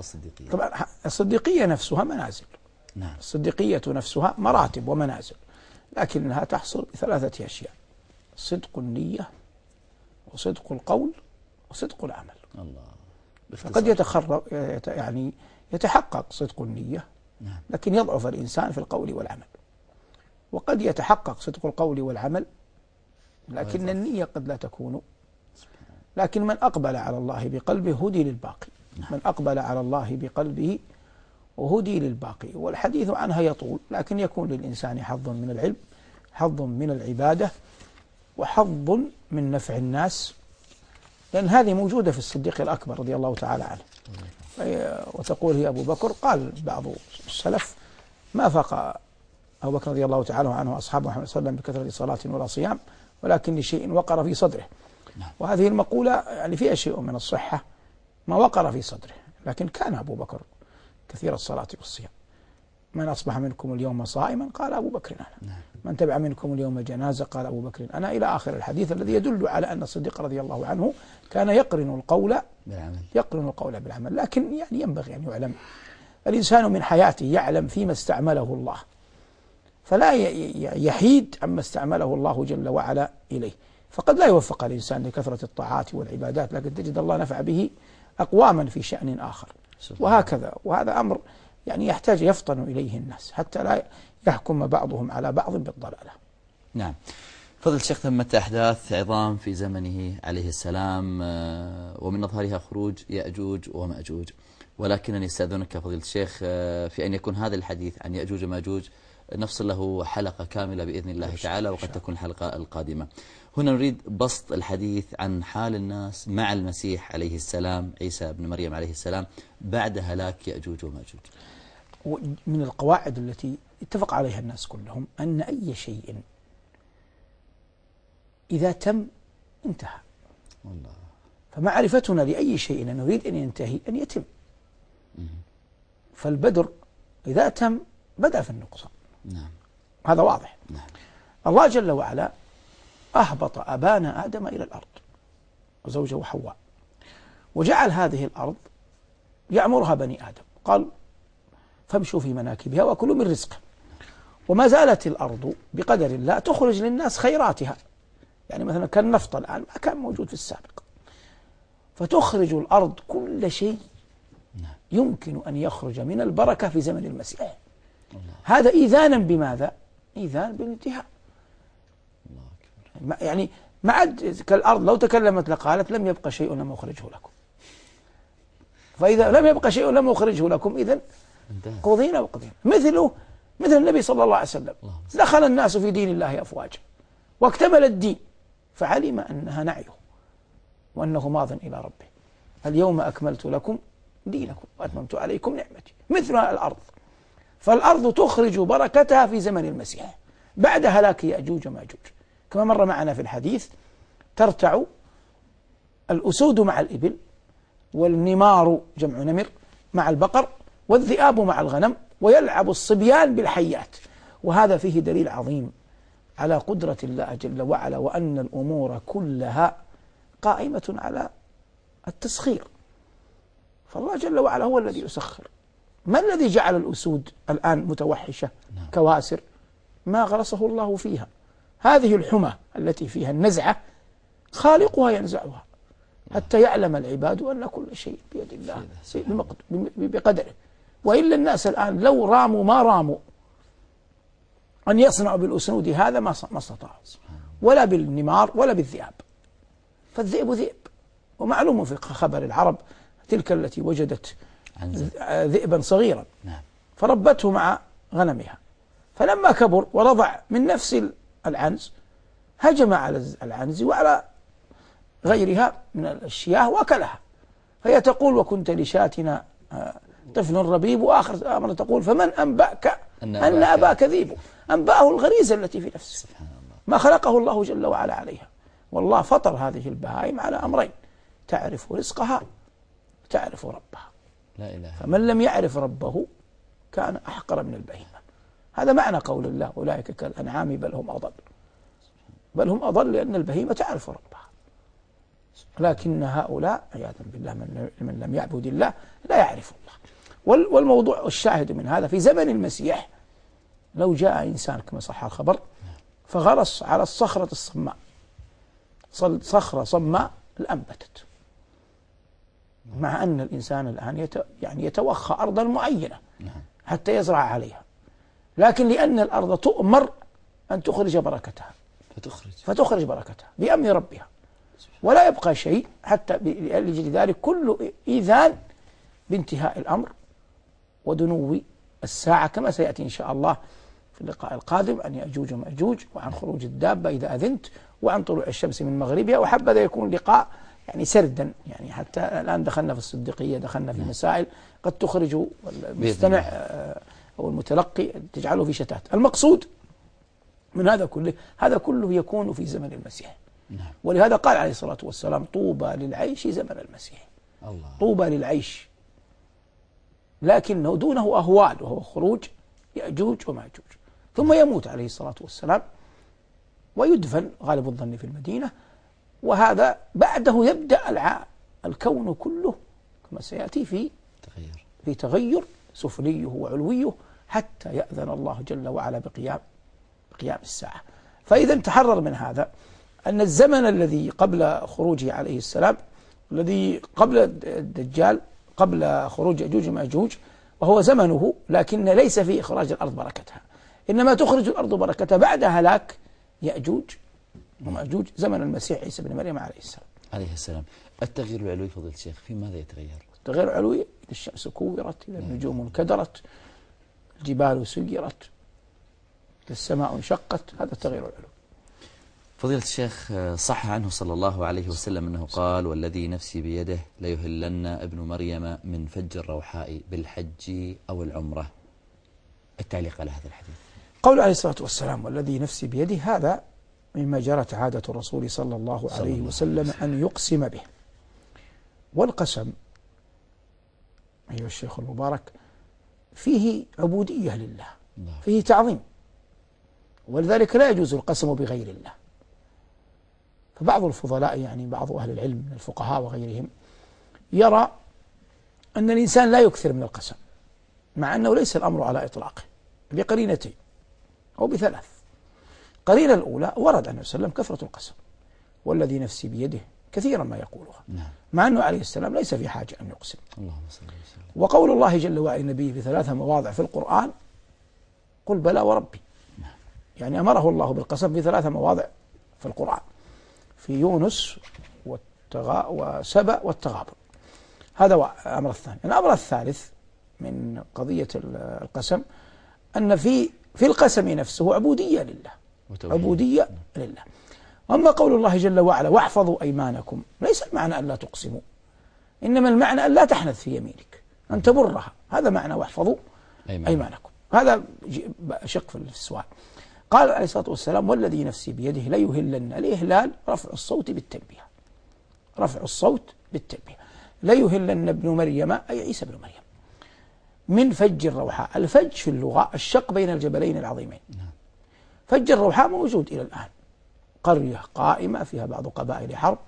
الصديقية؟ طبعا الصديقية نفسها منازل. نعم. الصديقية نفسها مراتب ومنازل لكنها تحصل بثلاثة أشياء. صدق النية وصدق القول وصدق العمل. الله. فقد. يتخرج يت- يعني يتحقق صدق النية نعم. لكن يضعف الإنسان في القول والعمل. وقد يتحقق صدق القول والعمل لكن النية قد لا تكون. لكن من أقبل على الله بقلبه هدي للباقي. من أقبل على الله بقلبه وهدي للباقي. والحديث عنها يطول لكن يكون للإنسان حظ من العلم حظ من العبادة وحظ من نفع الناس لأن هذه موجودة في الصديق الأكبر رضي الله تعالى عنه. وتقول هي أبو بكر قال بعض السلف ما فاق أبو بكر رضي الله تعالى عنه أصحاب محمد صلى الله عليه وسلم بكثرة صلاة ولا صيام ولكن لشيء وقر في صدره. نعم. وهذه المقولة يعني فيها شيء من الصحة ما وقر في صدره لكن كان أبو بكر كثير الصلاة والصيام. من أصبح منكم اليوم صائما؟ قال أبو بكر أنا. نعم. من تبع منكم اليوم جنازة قال أبو بكر. أنا إلى آخر الحديث الذي يدل على أن الصديق رضي الله عنه كان يقرن القول بالعمل. يقرن القول بالعمل لكن يعني ينبغي أن يعلم. الإنسان من حياته يعلم فيما استعمله الله فلا يحيد عما استعمله الله جل وعلا إليه. فقد لا يوفق الإنسان لكثرة الطاعات والعبادات لكن تجد الله نفع به أقواما في شأن آخر. وهكذا. وهذا أمر يعني يحتاج يفطن إليه الناس حتى لا يحكم بعضهم على بعض بالضلالة. نعم. فضل الشيخ ثمة أحداث عظام في زمنه عليه السلام آه، ومن أظهرها خروج يأجوج ومأجوج. ولكنني أستأذنك فضيلة الشيخ آه، في أن يكون هذا الحديث عن يأجوج ومأجوج نفصل له حلقة كاملة بإذن الله تعالى وقد تكون الحلقة القادمة. هنا نريد بسط الحديث عن حال الناس مع المسيح عليه السلام عيسى بن مريم عليه السلام بعد هلاك يأجوج ومأجوج. من القواعد التي اتفق عليها الناس كلهم أن أي شيء إذا تم انتهى. الله فمعرفتنا لأي شيء نريد أن ينتهي أن يتم. فالبدر إذا تم بدأ في النقصان نعم. هذا واضح. نعم. الله جل وعلا أهبط أبانا آدم إلى الأرض وزوجه حواء. وجعل هذه الأرض يأمرها بني آدم. قال فامشوا في مناكبها وكلوا من رزقه وما زالت الأرض بقدر الله تخرج للناس خيراتها. يعني مثلا كالنفط الآن ما كان موجود في السابق. فتخرج الأرض كل شيء نعم. يمكن أن يخرج من البركة في زمن المسيح. هذا إيذانا بماذا؟ إيذان بالانتهاء. يعني ما عاد كالأرض لو تكلمت لقالت لم يبقى شيء لم أخرجه لكم. فإذا لم يبقى شيء لم أخرجه لكم إذا قضينا وقضينا. مثله مثل النبي صلى الله عليه وسلم. دخل الناس في دين الله أفواجا. واكتمل الدين. فعلم أنها نعيه. وأنه ماض إلى ربه. اليوم أكملت لكم دينكم. وأتممت عليكم نعمتي. مثل الأرض. فالأرض تخرج بركتها في زمن المسيح. بعد هلاك يأجوج ومأجوج. كما مر معنا في الحديث ترتع الأسود مع الإبل والنمار جمع نمر مع البقر والذئاب مع الغنم ويلعب الصبيان بالحيات. وهذا فيه دليل عظيم على قدرة الله جل وعلا وأن الأمور كلها قائمة على التسخير. فالله جل وعلا هو الذي يسخر. ما الذي جعل الأسود الآن متوحشة نعم. كواسر؟ ما غرسه الله فيها. هذه الحمى التي فيها النزعة خالقها ينزعها حتى يعلم العباد أن كل شيء بيد الله بقدره. وإلا الناس الآن لو راموا ما راموا أن يصنعوا بالأسود هذا ما ما استطاعوا. ولا بالنمار ولا بالذئاب. فالذئب ذئب. ومعلوم في خبر العرب تلك التي وجدت ذئبا صغيرا. نعم. فربته مع غنمها. فلما كبر ورضع من نفس العنز هجم على العنز وعلى غيرها من الشياه وأكلها. فهي تقول وكنت لشاتنا آه، طفل ربيب وآخر أمر تقول فمن أنبأك أن, أن أباك ذيب أنبأه الغريزة التي في نفسه. سبحان الله. ما خلقه الله جل وعلا عليها. والله فطر هذه البهائم على أمرين. تعرف رزقها تعرف ربها. لا إله فمن لم يعرف ربه كان أحقر من البهيمة. هذا معنى قول الله أولئك كالأنعام بل هم أضل. بل هم أضل لأن البهيمة تعرف ربها. لكن هؤلاء عياذا بالله من, من لم يعبد الله لا يعرف الله. والموضوع الشاهد من هذا في زمن المسيح. لو جاء إنسان كما صح الخبر فغرس على الصخرة الصماء. صخرة صماء لأنبتت مع أن الإنسان الآن يعني يتوخى أرضا معينة حتى يزرع عليها. لكن لأن الأرض تؤمر أن تخرج بركتها. فتخرج. فتخرج بركتها بأمر ربها. ولا يبقى شيء حتى لأجل ذلك كل إيذان بانتهاء الأمر ودنو الساعة كما سيأتي إن شاء الله في اللقاء القادم. عن يأجوج ومأجوج وعن خروج الدابة إذا أذنت وعن طلوع الشمس من مغربها وحبذا يكون لقاء يعني سردا يعني حتى الآن دخلنا في الصديقية دخلنا في مسائل قد تخرج المستمع آه، أو المتلقي تجعله في شتات. المقصود من هذا كله هذا كله يكون في زمن المسيح. نعم. ولهذا قال عليه الصلاة والسلام طوبى للعيش زمن المسيح. الله. طوبى للعيش. لكنه دونه أهوال وهو خروج يأجوج ومأجوج. ثم يموت عليه الصلاة والسلام ويدفن غالب الظن في المدينة. وهذا بعده يبدأ الع- الكون كله كما سيأتي في تغير. في تغير سفليه وعلويه حتى يأذن الله جل وعلا بقيام بقيام الساعة. فإذا تحرر من هذا أن الزمن الذي قبل خروجه عليه السلام الذي قبل الدجال قبل خروج يأجوج ومأجوج وهو زمنه لكن ليس في إخراج الأرض بركتها. إنما تخرج الأرض بركتها بعد هلاك يأجوج ومأجوج زمن المسيح عيسى بن مريم عليه السلام. عليه السلام. التغيير العلوي فضل الشيخ في ماذا يتغير؟ تغير علوي إذا الشمس كورت إذا النجوم انكدرت الجبال سيرت السماء انشقت هذا التغيير العلوي. فضيلة الشيخ صح عنه صلى الله عليه وسلم أنه قال والذي نفسي بيده ليهلن ابن مريم من فج الروحاء بالحج أو العمرة. التعليق على هذا الحديث. قول عليه الصلاة والسلام والذي نفسي بيده هذا مما جرت عادة الرسول صلى الله صلى عليه الله وسلم أن يقسم به. والقسم أيها الشيخ المبارك فيه عبودية لله الله فيه تعظيم ولذلك لا يجوز القسم بغير الله. فبعض الفضلاء يعني بعض أهل العلم من الفقهاء وغيرهم يرى أن الإنسان لا يكثر من القسم مع أنه ليس الأمر على إطلاقه بقرينتين أو بثلاث. قرينة الأولى ورد عنه وسلم كثرة القسم والذي نفسي بيده كثيرا ما يقولها نعم. مع أنه عليه السلام ليس في حاجة أن يقسم. اللهم صل وسلم. وقول الله جل وعلا لنبيه في ثلاثة مواضع في القرآن قل بلى وربي. يعني أمره الله بالقسم في ثلاثة مواضع في القرآن. في يونس والتغا وسبأ والتغابن. هذا الأمر الثاني. الأمر الثالث من قضية ال- القسم أن في في القسم نفسه عبودية لله. وتوحيد. عبودية لله. أما قول الله جل وعلا واحفظوا أيمانكم ليس المعنى أن لا تقسموا. إنما المعنى أن لا تحنث في يمينك أن تبرها. هذا معنى واحفظوا أيمان. أيمانكم. هذا شق في السؤال. قال عليه الصلاة والسلام والذي نفسي بيده ليهلن. الإهلال رفع الصوت بالتلبية رفع الصوت بالتلبية ليهلن ابن مريم. أي عيسى بن مريم. من فج الروحاء. الفج في اللغة الشق بين الجبلين العظيمين. فج الروحاء موجود إلى الآن. قرية قائمة فيها بعض قبائل حرب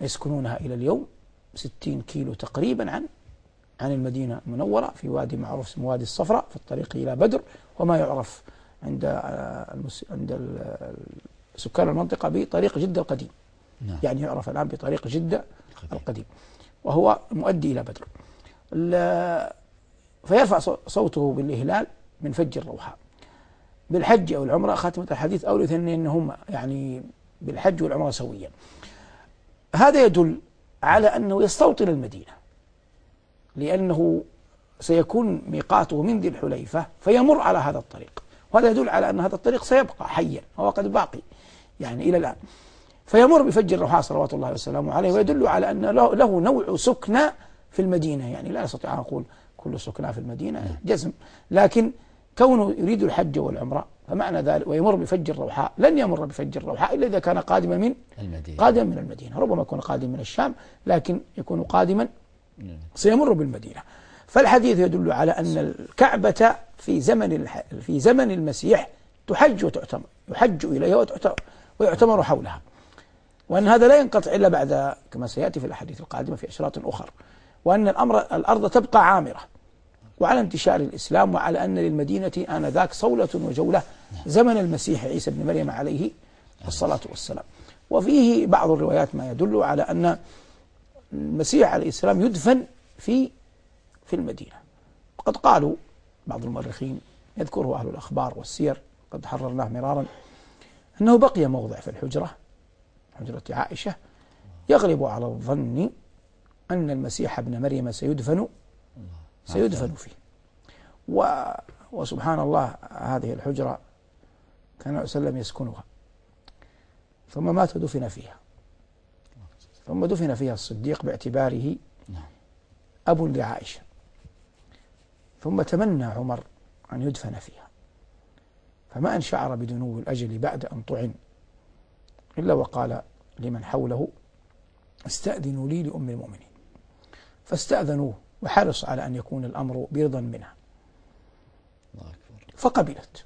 يسكنونها إلى اليوم ستين كيلو تقريبا عن عن المدينة المنورة في وادي معروف اسمه وادي الصفراء في الطريق إلى بدر وما يعرف عند آه، المس... عند ال- سكان المنطقة بطريق جدة القديم. نعم. يعني يعرف الآن بطريق جدة القديم. القديم. وهو مؤدي إلى بدر. فيرفع صو- صوته بالإهلال من فج الروحاء. بالحج أو العمرة خاتمة الحديث أو الاثنين هم يعني بالحج والعمرة سويا. هذا يدل على أنه يستوطن المدينة. لأنه سيكون ميقاته من ذي الحليفة فيمر على هذا الطريق. وهذا يدل على أن هذا الطريق سيبقى حيا وهو قد باقي يعني إلى الآن. فيمر بفج الروحاء صلوات الله وسلامه عليه ويدل على أن له, نوع سكنى في المدينة. يعني لا نستطيع أن نقول كل سكنى في المدينة جزم لكن كونه يريد الحج والعمرة فمعنى ذلك ويمر بفج الروحاء لن يمر بفج الروحاء إلا إذا كان قادما من المدينة. قادما من المدينة. ربما يكون قادما من الشام لكن يكون قادما نعم. سيمر بالمدينة. فالحديث يدل على أن الكعبة في زمن الح... في زمن المسيح تحج وتعتمر يحج إليها وتعتمر ويعتمر حولها. وأن هذا لا ينقطع إلا بعد كما سيأتي في الأحاديث القادمة في أشراط أخر وأن الأمر الأرض تبقى عامرة. وعلى انتشار الإسلام وعلى أن للمدينة آنذاك صولة وجولة زمن المسيح عيسى بن مريم عليه الصلاة والسلام. وفيه بعض الروايات ما يدل على أن المسيح عليه السلام يدفن في في المدينة. وقد قالوا بعض المؤرخين يذكره أهل الأخبار والسير قد حررناه مرارا أنه بقي موضع في الحجرة حجرة عائشة يغلب على الظن أن المسيح ابن مريم سيدفن سيدفن فيه. و وسبحان الله هذه الحجرة كان عليه وسلم يسكنها. ثم مات دفن فيها. ثم دفن فيها الصديق باعتباره أب لعائشة. ثم تمنى عمر أن يدفن فيها. فما أن شعر بدنو الأجل بعد أن طعن إلا وقال لمن حوله استأذنوا لي لأم المؤمنين. فاستأذنوه وحرص على أن يكون الأمر برضا منها. فقبلت.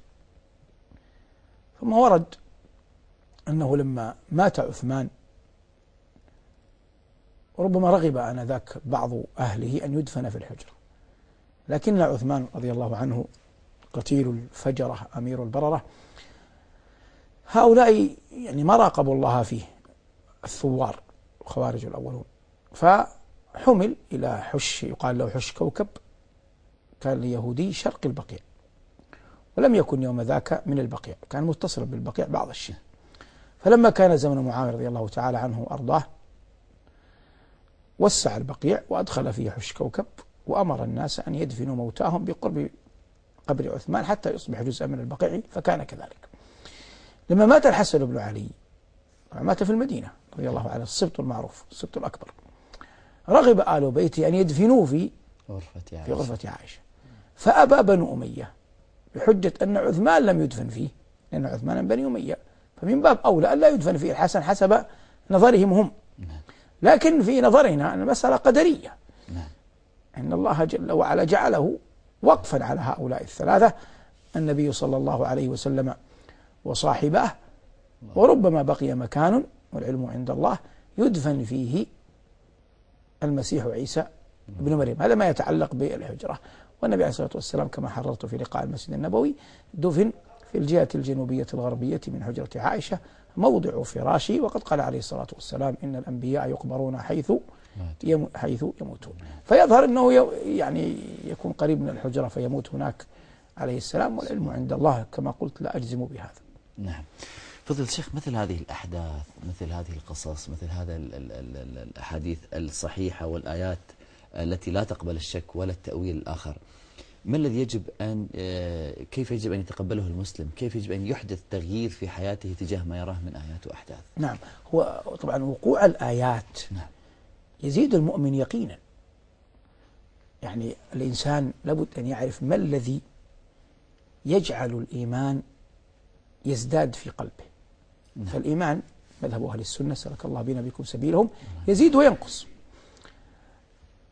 ثم ورد أنه لما مات عثمان ربما رغب آنذاك بعض أهله أن يدفن في الحجرة. لكن عثمان رضي الله عنه قتيل الفجرة أمير البررة. هؤلاء يعني ما راقبوا الله فيه الثوار الخوارج الأولون. فحمل إلى حش يقال له حش كوكب كان ليهودي شرق البقيع. ولم يكن يوم ذاك من البقيع كان متصلا بالبقيع بعض الشيء. فلما كان زمن معاوية رضي الله تعالى عنه وأرضاه وسع البقيع وأدخل فيه حش كوكب. وأمر الناس أن يدفنوا موتاهم بقرب قبر عثمان حتى يصبح جزءا من البقيع فكان كذلك. لما مات الحسن بن علي مات في المدينة رضي الله عنه السبط المعروف السبط الأكبر. رغب آل بيته أن يدفنوه في غرفة عائشة في غرفة عائشة. فأبى بنو أمية بحجة أن عثمان لم يدفن فيه لأن عثمان بني أمية. فمن باب أولى أن لا يدفن فيه الحسن حسب نظرهم هم. لكن في نظرنا أن المسألة قدرية. أن الله جل وعلا جعله وقفا على هؤلاء الثلاثة النبي صلى الله عليه وسلم وصاحبه وربما بقي مكان والعلم عند الله يدفن فيه المسيح عيسى ابن مريم. هذا ما يتعلق بالحجرة. والنبي عليه الصلاة والسلام كما حررت في لقاء المسجد النبوي دفن في الجهة الجنوبية الغربية من حجرة عائشة موضع فراشه وقد قال عليه الصلاة والسلام إن الأنبياء يقبرون حيث حيث يموتون فيظهر أنه يعني يكون قريب من الحجرة فيموت هناك عليه السلام والعلم عند الله كما قلت لا أجزم بهذا. نعم. فضل الشيخ مثل هذه الأحداث مثل هذه القصص مثل هذا الأحاديث الصحيحة والآيات التي لا تقبل الشك ولا التأويل الآخر ما الذي يجب أن آه، كيف يجب أن يتقبله المسلم؟ كيف يجب أن يحدث تغيير في حياته تجاه ما يراه من آيات وأحداث؟ نعم. هو طبعا وقوع الآيات نعم. يزيد المؤمن يقينا. يعني الإنسان لابد أن يعرف ما الذي يجعل الإيمان يزداد في قلبه. نعم. فالإيمان مذهب أهل السنة سلك الله بنا بكم سبيلهم يزيد وينقص.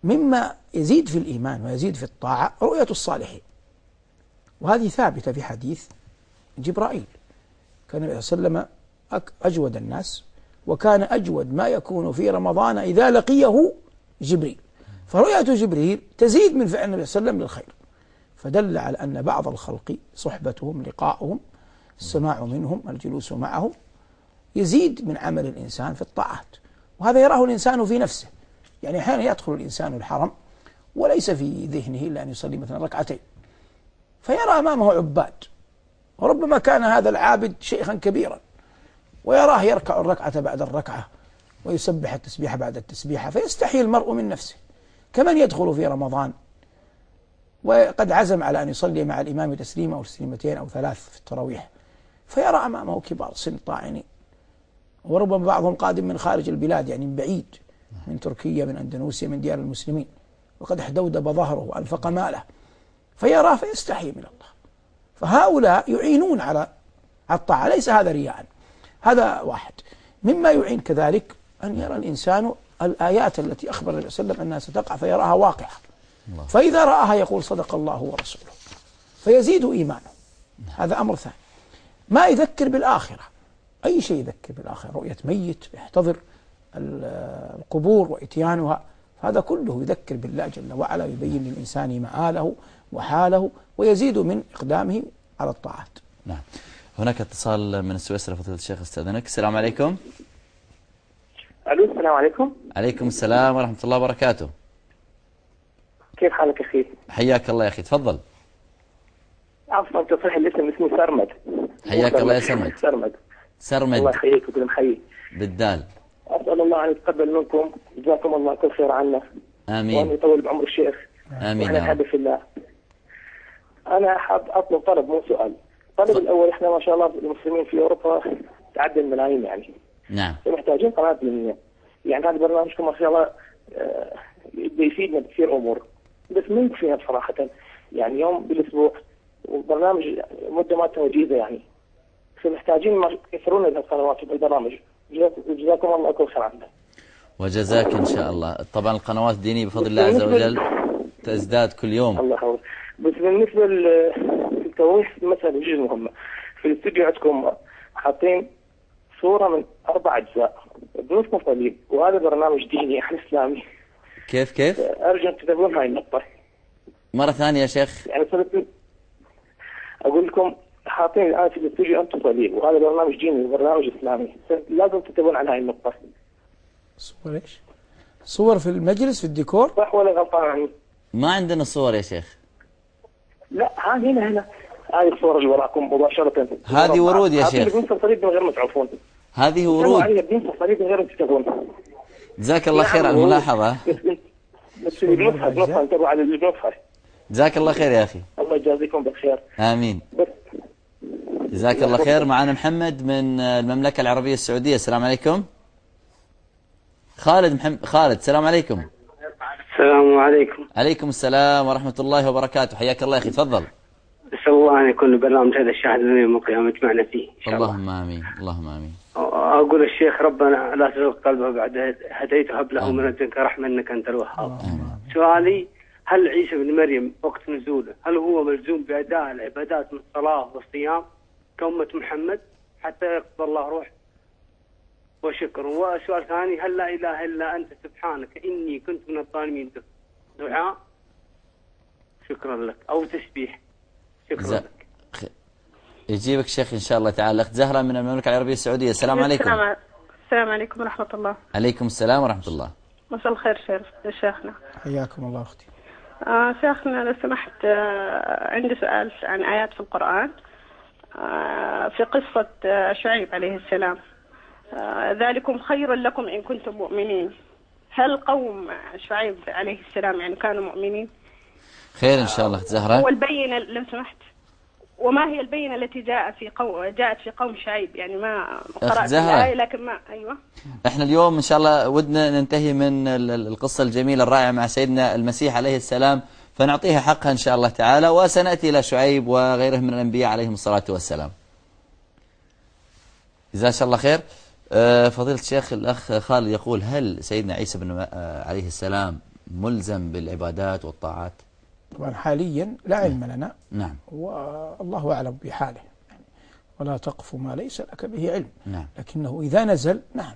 مما يزيد في الإيمان ويزيد في الطاعة رؤية الصالحين. وهذه ثابتة في حديث جبرائيل. كان النبي صلى الله عليه وسلم أجود الناس وكان أجود ما يكون في رمضان إذا لقيه جبريل. فرؤية جبريل تزيد من فعل النبي صلى الله عليه وسلم للخير. فدل على أن بعض الخلق صحبتهم لقاؤهم السماع منهم الجلوس معهم يزيد من عمل الإنسان في الطاعات. وهذا يراه الإنسان في نفسه. يعني أحيانا يدخل الإنسان الحرم وليس في ذهنه إلا أن يصلي مثلا ركعتين. فيرى أمامه عباد. وربما كان هذا العابد شيخا كبيرا. ويراه يركع الركعة بعد الركعة ويسبح التسبيح بعد التسبيحة فيستحي المرء من نفسه. كمن يدخل في رمضان؟ وقد عزم على أن يصلي مع الإمام تسليمة أو تسليمتين أو ثلاث في التراويح فيرى أمامه كبار سن طاعنين. وربما بعضهم قادم من خارج البلاد يعني من بعيد من تركيا من أندونيسيا من ديار المسلمين. وقد احدودب ظهره وأنفق ماله. فيراه فيستحي من الله. فهؤلاء يعينون على الطاعة ليس هذا رياء. هذا واحد. مما يعين كذلك أن يرى الإنسان الآيات التي أخبر النبي صلى الله عليه وسلم أنها ستقع فيراها واقعة. فإذا رآها يقول صدق الله ورسوله. فيزيد إيمانه. هذا أمر ثاني. ما يذكر بالآخرة. أي شيء يذكر بالآخرة. رؤية ميت يحتضر القبور وإتيانها. هذا كله يذكر بالله جل وعلا يبين للإنسان مآله وحاله ويزيد من إقدامه على الطاعات. نعم. هناك اتصال من سويسرا فضيلة الشيخ أستاذنك. السلام عليكم. ألو السلام عليكم. عليكم السلام ورحمة الله وبركاته. كيف حالك أخي؟ حياك الله يا أخي تفضل. عفوا تصحيح الاسم اسمه سرمد. حياك الله يا سرمد. سرمد. سرمد. الله يحييك ويقول محيي بالدال. أسأل الله أن يتقبل منكم. جزاكم الله كل خير عنا. وأن آمين يطول بعمر الشيخ. آمين نحب في الله. أنا حاب أطلب طلب مو سؤال. الطلب الأول إحنا ما شاء الله المسلمين في أوروبا تعدى الملايين يعني. نعم. فمحتاجين قناة دينية. يعني هذا برنامجكم ما شاء الله آه، بيفيدنا بكثير أمور. بس ما يكفينا بصراحه يعني يوم بالأسبوع وبرنامج مدة ما وجيزه يعني. فمحتاجين يكثرون القنوات والبرامج جزاك- جزاكم الله كل خير عنا وجزاك إن شاء الله. طبعا القنوات الدينية بفضل الله عز وجل تزداد كل يوم. الله يحفظك. بس بالنسبة للتوضيح مسألة جدا مهمة. في الاستوديو عندكم حاطين صورة من أربع أجزاء بدون مفاهيم وهذا برنامج ديني يعني إسلامي. كيف كيف؟ أرجو أن تنتبهون هاي النقطة. مرة ثانية يا شيخ. يعني صرت أقول لكم حاطين الآن في الاستوديو أنتم صليب وهذا برنامج ديني وبرنامج إسلامي. لازم تنتبهون على هاي النقطة. صور إيش؟ صور في المجلس في الديكور؟ صح ولا غلطان؟ عني؟ ما عندنا صور يا شيخ. لا ها هنا هنا. هاي الصورة اللي وراكم مباشرة. هذه ورود يا شيخ. بنص صليب من غير ما تعرفون. هذه ورود. من غير ما جزاك الله خير على الملاحظة. بس انتبهوا على اللي جزاك الله خير يا أخي. الله يجازيكم بالخير. آمين. جزاك الله خير. معنا محمد من المملكة العربية السعودية. السلام عليكم. خالد محمد خالد السلام عليكم. السلام عليكم. عليكم السلام ورحمة الله وبركاته. حياك الله يا أخي. تفضل. الله أن يكون برنامج هذا الشاهد لنا يوم القيامة يجمعنا فيه إن شاء الله. اللهم آمين اللهم آمين. أقول الشيخ ربنا لا تزغ قلبه بعد هديته هب له. من لدنك رحمة إنك أنت الوهاب. سؤالي هل عيسى بن مريم وقت نزوله هل هو ملزوم بأداء العبادات من الصلاة والصيام كأمة محمد حتى يقبل الله روح وشكر. وسؤال ثاني هل لا إله إلا أنت سبحانك إني كنت من الظالمين؟ دعاء. شكرا لك. أو تسبيح. شكرا لك. يجيبك شيخ إن شاء الله تعالى. أخت زهرة من المملكة العربية السعودية. السلام عليكم. السلام السلام عليكم ورحمة الله. عليكم السلام ورحمة الله. مساء الخير شيخ شيخنا. حياكم الله أختي. آه شيخنا لو سمحت آه عندي سؤال عن آيات في القرآن. آه في قصة آه شعيب عليه السلام. آه ذلكم خير لكم إن كنتم مؤمنين. هل قوم شعيب عليه السلام يعني كانوا مؤمنين؟ خير إن شاء الله زهرة. والبينة لو سمحت. وما هي البينة التي جاء في قوم جاءت في قوم شعيب؟ يعني ما قرأت زهرة. لكن ما أيوة. إحنا اليوم إن شاء الله ودنا ننتهي من ال- ال- القصة الجميلة الرائعة مع سيدنا المسيح عليه السلام. فنعطيها حقها إن شاء الله تعالى وسنأتي إلى شعيب وغيره من الأنبياء عليهم الصلاة والسلام. جزاك الله خير. آه، فضيلة الشيخ الأخ خالد يقول هل سيدنا عيسى بن آه، عليه السلام ملزم بالعبادات والطاعات؟ طبعا حاليا لا علم لنا. نعم. والله أعلم بحاله. يعني ولا تقف ما ليس لك به علم. نعم. لكنه إذا نزل نعم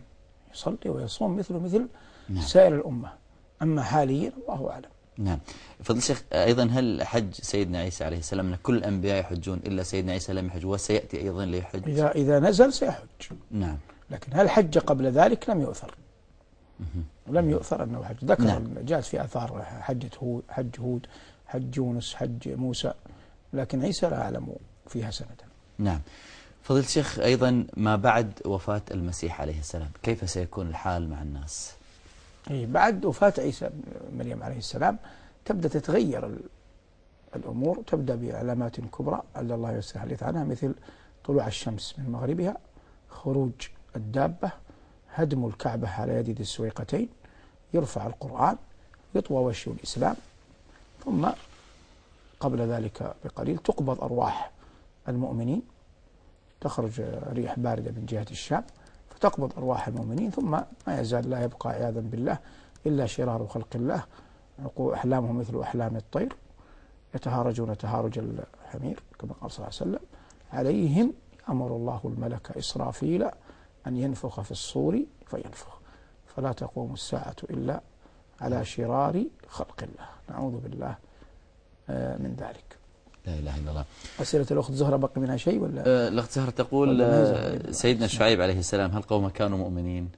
يصلي ويصوم مثله مثل نعم. سائر الأمة. أما حاليا الله أعلم. نعم. فضل الشيخ أيضا هل حج سيدنا عيسى عليه السلام أن كل الأنبياء يحجون إلا سيدنا عيسى لم يحج وسيأتي أيضا ليحج؟ إذا إذا نزل سيحج. نعم. لكن هل حج قبل ذلك؟ لم يؤثر. لم يؤثر أنه حج. ذكر نعم. جاءت في آثار حجة هود حج هود. حج يونس حج موسى لكن عيسى لا أعلم فيها سندا نعم. فضيلة الشيخ أيضا ما بعد وفاة المسيح عليه السلام كيف سيكون الحال مع الناس؟ إيه، بعد وفاة عيسى مريم عليه السلام تبدأ تتغير ال- الأمور تبدأ بعلامات كبرى لعل الله يستحدث عنها مثل طلوع الشمس من مغربها خروج الدابة هدم الكعبة على يد ذي السويقتين يرفع القرآن يطوى وشي الإسلام. ثم قبل ذلك بقليل تقبض أرواح المؤمنين. تخرج ريح باردة من جهة الشام فتقبض أرواح المؤمنين ثم ما يزال لا يبقى عياذا بالله إلا شرار خلق الله. أحلامهم مثل أحلام الطير يتهارجون تهارج الحمير كما قال صلى الله عليه وسلم. عليهم أمر الله الملك إسرافيل أن ينفخ في الصور فينفخ. فلا تقوم الساعة إلا على شرار خلق الله. نعوذ بالله آه، من ذلك. لا إله إلا الله. أسئلة الأخت زهرة بقي منها شيء ولا؟ آه، الأخت زهرة تقول آه،. سيدنا شعيب عليه السلام هل قومه كانوا مؤمنين؟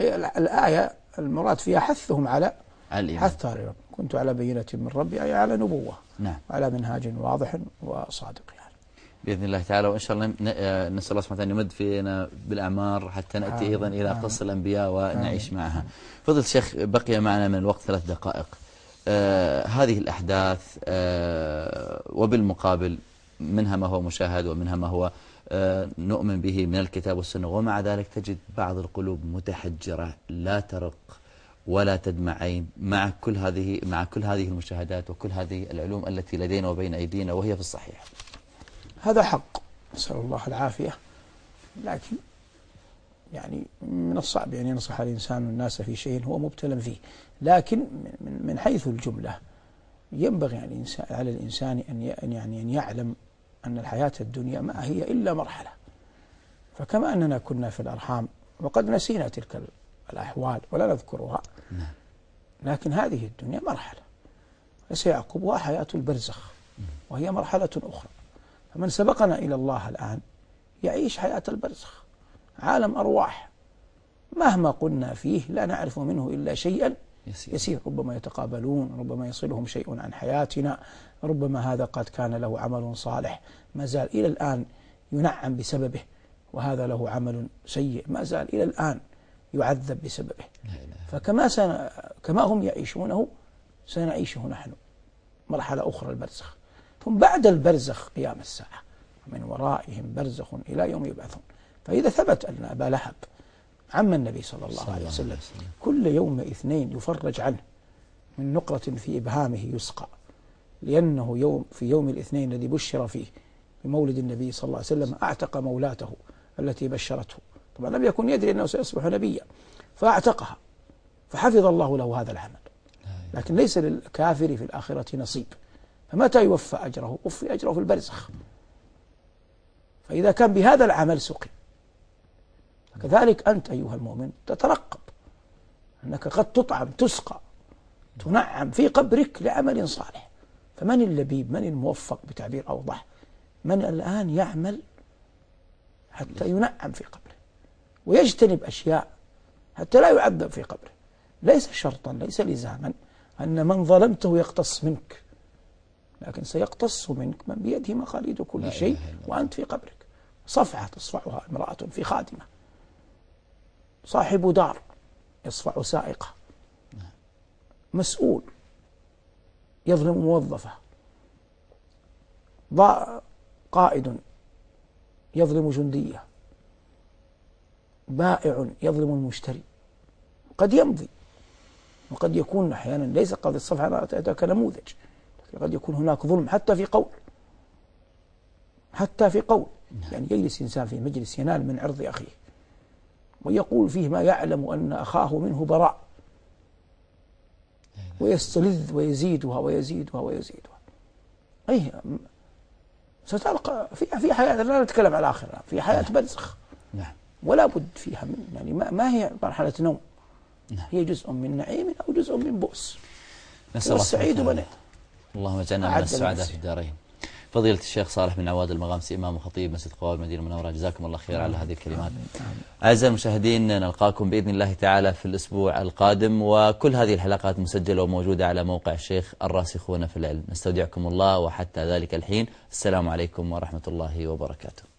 إيه، ال- الآية المراد فيها حثهم على على حث عليهم كنت على بينة من ربي أي على نبوة. نعم. على منهاج واضح وصادق يعني. بإذن الله تعالى وإن شاء الله آه، نسأل الله سبحانه وتعالى يمد فينا بالأعمار حتى نأتي. أيضا إلى. قصة الأنبياء ونعيش. معها. فضل الشيخ بقي معنا من الوقت ثلاث دقائق. آه هذه الأحداث آه وبالمقابل منها ما هو مشاهد ومنها ما هو آه نؤمن به من الكتاب والسنة. ومع ذلك تجد بعض القلوب متحجرة لا ترق ولا تدمع عين مع كل هذه مع كل هذه المشاهدات وكل هذه العلوم التي لدينا وبين أيدينا وهي في الصحيح. هذا حق نسأل الله العافية. لكن يعني من الصعب أن ينصح الإنسان الناس في شيء هو مبتلى فيه. لكن من حيث الجملة ينبغي على الإنسان, على الإنسان أن يعني أن يعلم أن الحياة الدنيا ما هي إلا مرحلة. فكما أننا كنا في الأرحام وقد نسينا تلك ال- الأحوال ولا نذكرها لكن هذه الدنيا مرحلة. وسيعقبها حياة البرزخ وهي مرحلة أخرى. فمن سبقنا إلى الله الآن يعيش حياة البرزخ عالم أرواح. مهما قلنا فيه لا نعرف منه إلا شيئا. يسير. يسير. ربما يتقابلون ربما يصلهم شيء عن حياتنا ربما هذا قد كان له عمل صالح. ما زال إلى الآن ينعم بسببه وهذا له عمل سيء. ما زال إلى الآن يعذب بسببه. فكما سن... كما هم يعيشونه سنعيشه نحن. مرحلة أخرى البرزخ. ثم بعد البرزخ قيام الساعة. ومن ورائهم برزخ إلى يوم يبعثون. فإذا ثبت أن أبا لهب عم النبي صلى الله عليه وسلم. كل يوم اثنين يفرج عنه. من نقرة في إبهامه يسقى. لأنه يوم في يوم الاثنين الذي بشر فيه بمولد النبي صلى الله عليه وسلم أعتق مولاته التي بشرته. طبعا لم يكن يدري أنه سيصبح نبيا فأعتقها. فحفظ الله له هذا العمل. لكن ليس للكافر في الآخرة نصيب. فمتى يوفى أجره؟ وفي أجره في البرزخ. فإذا كان بهذا العمل سقي. كذلك أنت أيها المؤمن تترقب. أنك قد تطعم تسقى تنعم في قبرك لعمل صالح. فمن اللبيب؟ من الموفق بتعبير أوضح؟ من الآن يعمل حتى ينعم في قبره ويجتنب أشياء حتى لا يعذب في قبره. ليس شرطا ليس لزاما أن من ظلمته يقتص منك لكن سيقتص منك من بيده مخاليد كل شيء وأنت في قبرك. صفعة تصفعها امرأة في خادمة. صاحب دار يصفع سائقة. مسؤول يظلم موظفة. قائد يظلم جندية. بائع يظلم المشتري. قد يمضي وقد يكون أحيانا ليس قضية الصفحة أنا أتاك نموذج لكن قد يكون هناك ظلم حتى في قول. حتى في قول. يعني يجلس إنسان في مجلس ينال من عرض أخيه. ويقول فيه ما يعلم أن أخاه منه براء. ويستلذ ويزيدها ويزيدها ويزيدها. أي ستلقى في في حياة لا نتكلم على الآخرة في حياة برزخ. نعم. ولا بد فيها من يعني ما, ما هي مرحلة نوم؟ هي جزء من نعيم أو جزء من بؤس. نسأل الله والسعيد وتعالى. اللهم اجعلنا من لنفسه. في الدارين. فضيلة الشيخ صالح بن عواد المغامسي إمام وخطيب مسجد قوال المدينة المنورة. جزاكم الله خير على هذه الكلمات. أعزائي المشاهدين نلقاكم بإذن الله تعالى في الأسبوع القادم وكل هذه الحلقات مسجلة وموجودة على موقع الشيخ الراسخون في العلم. نستودعكم الله وحتى ذلك الحين. السلام عليكم ورحمة الله وبركاته.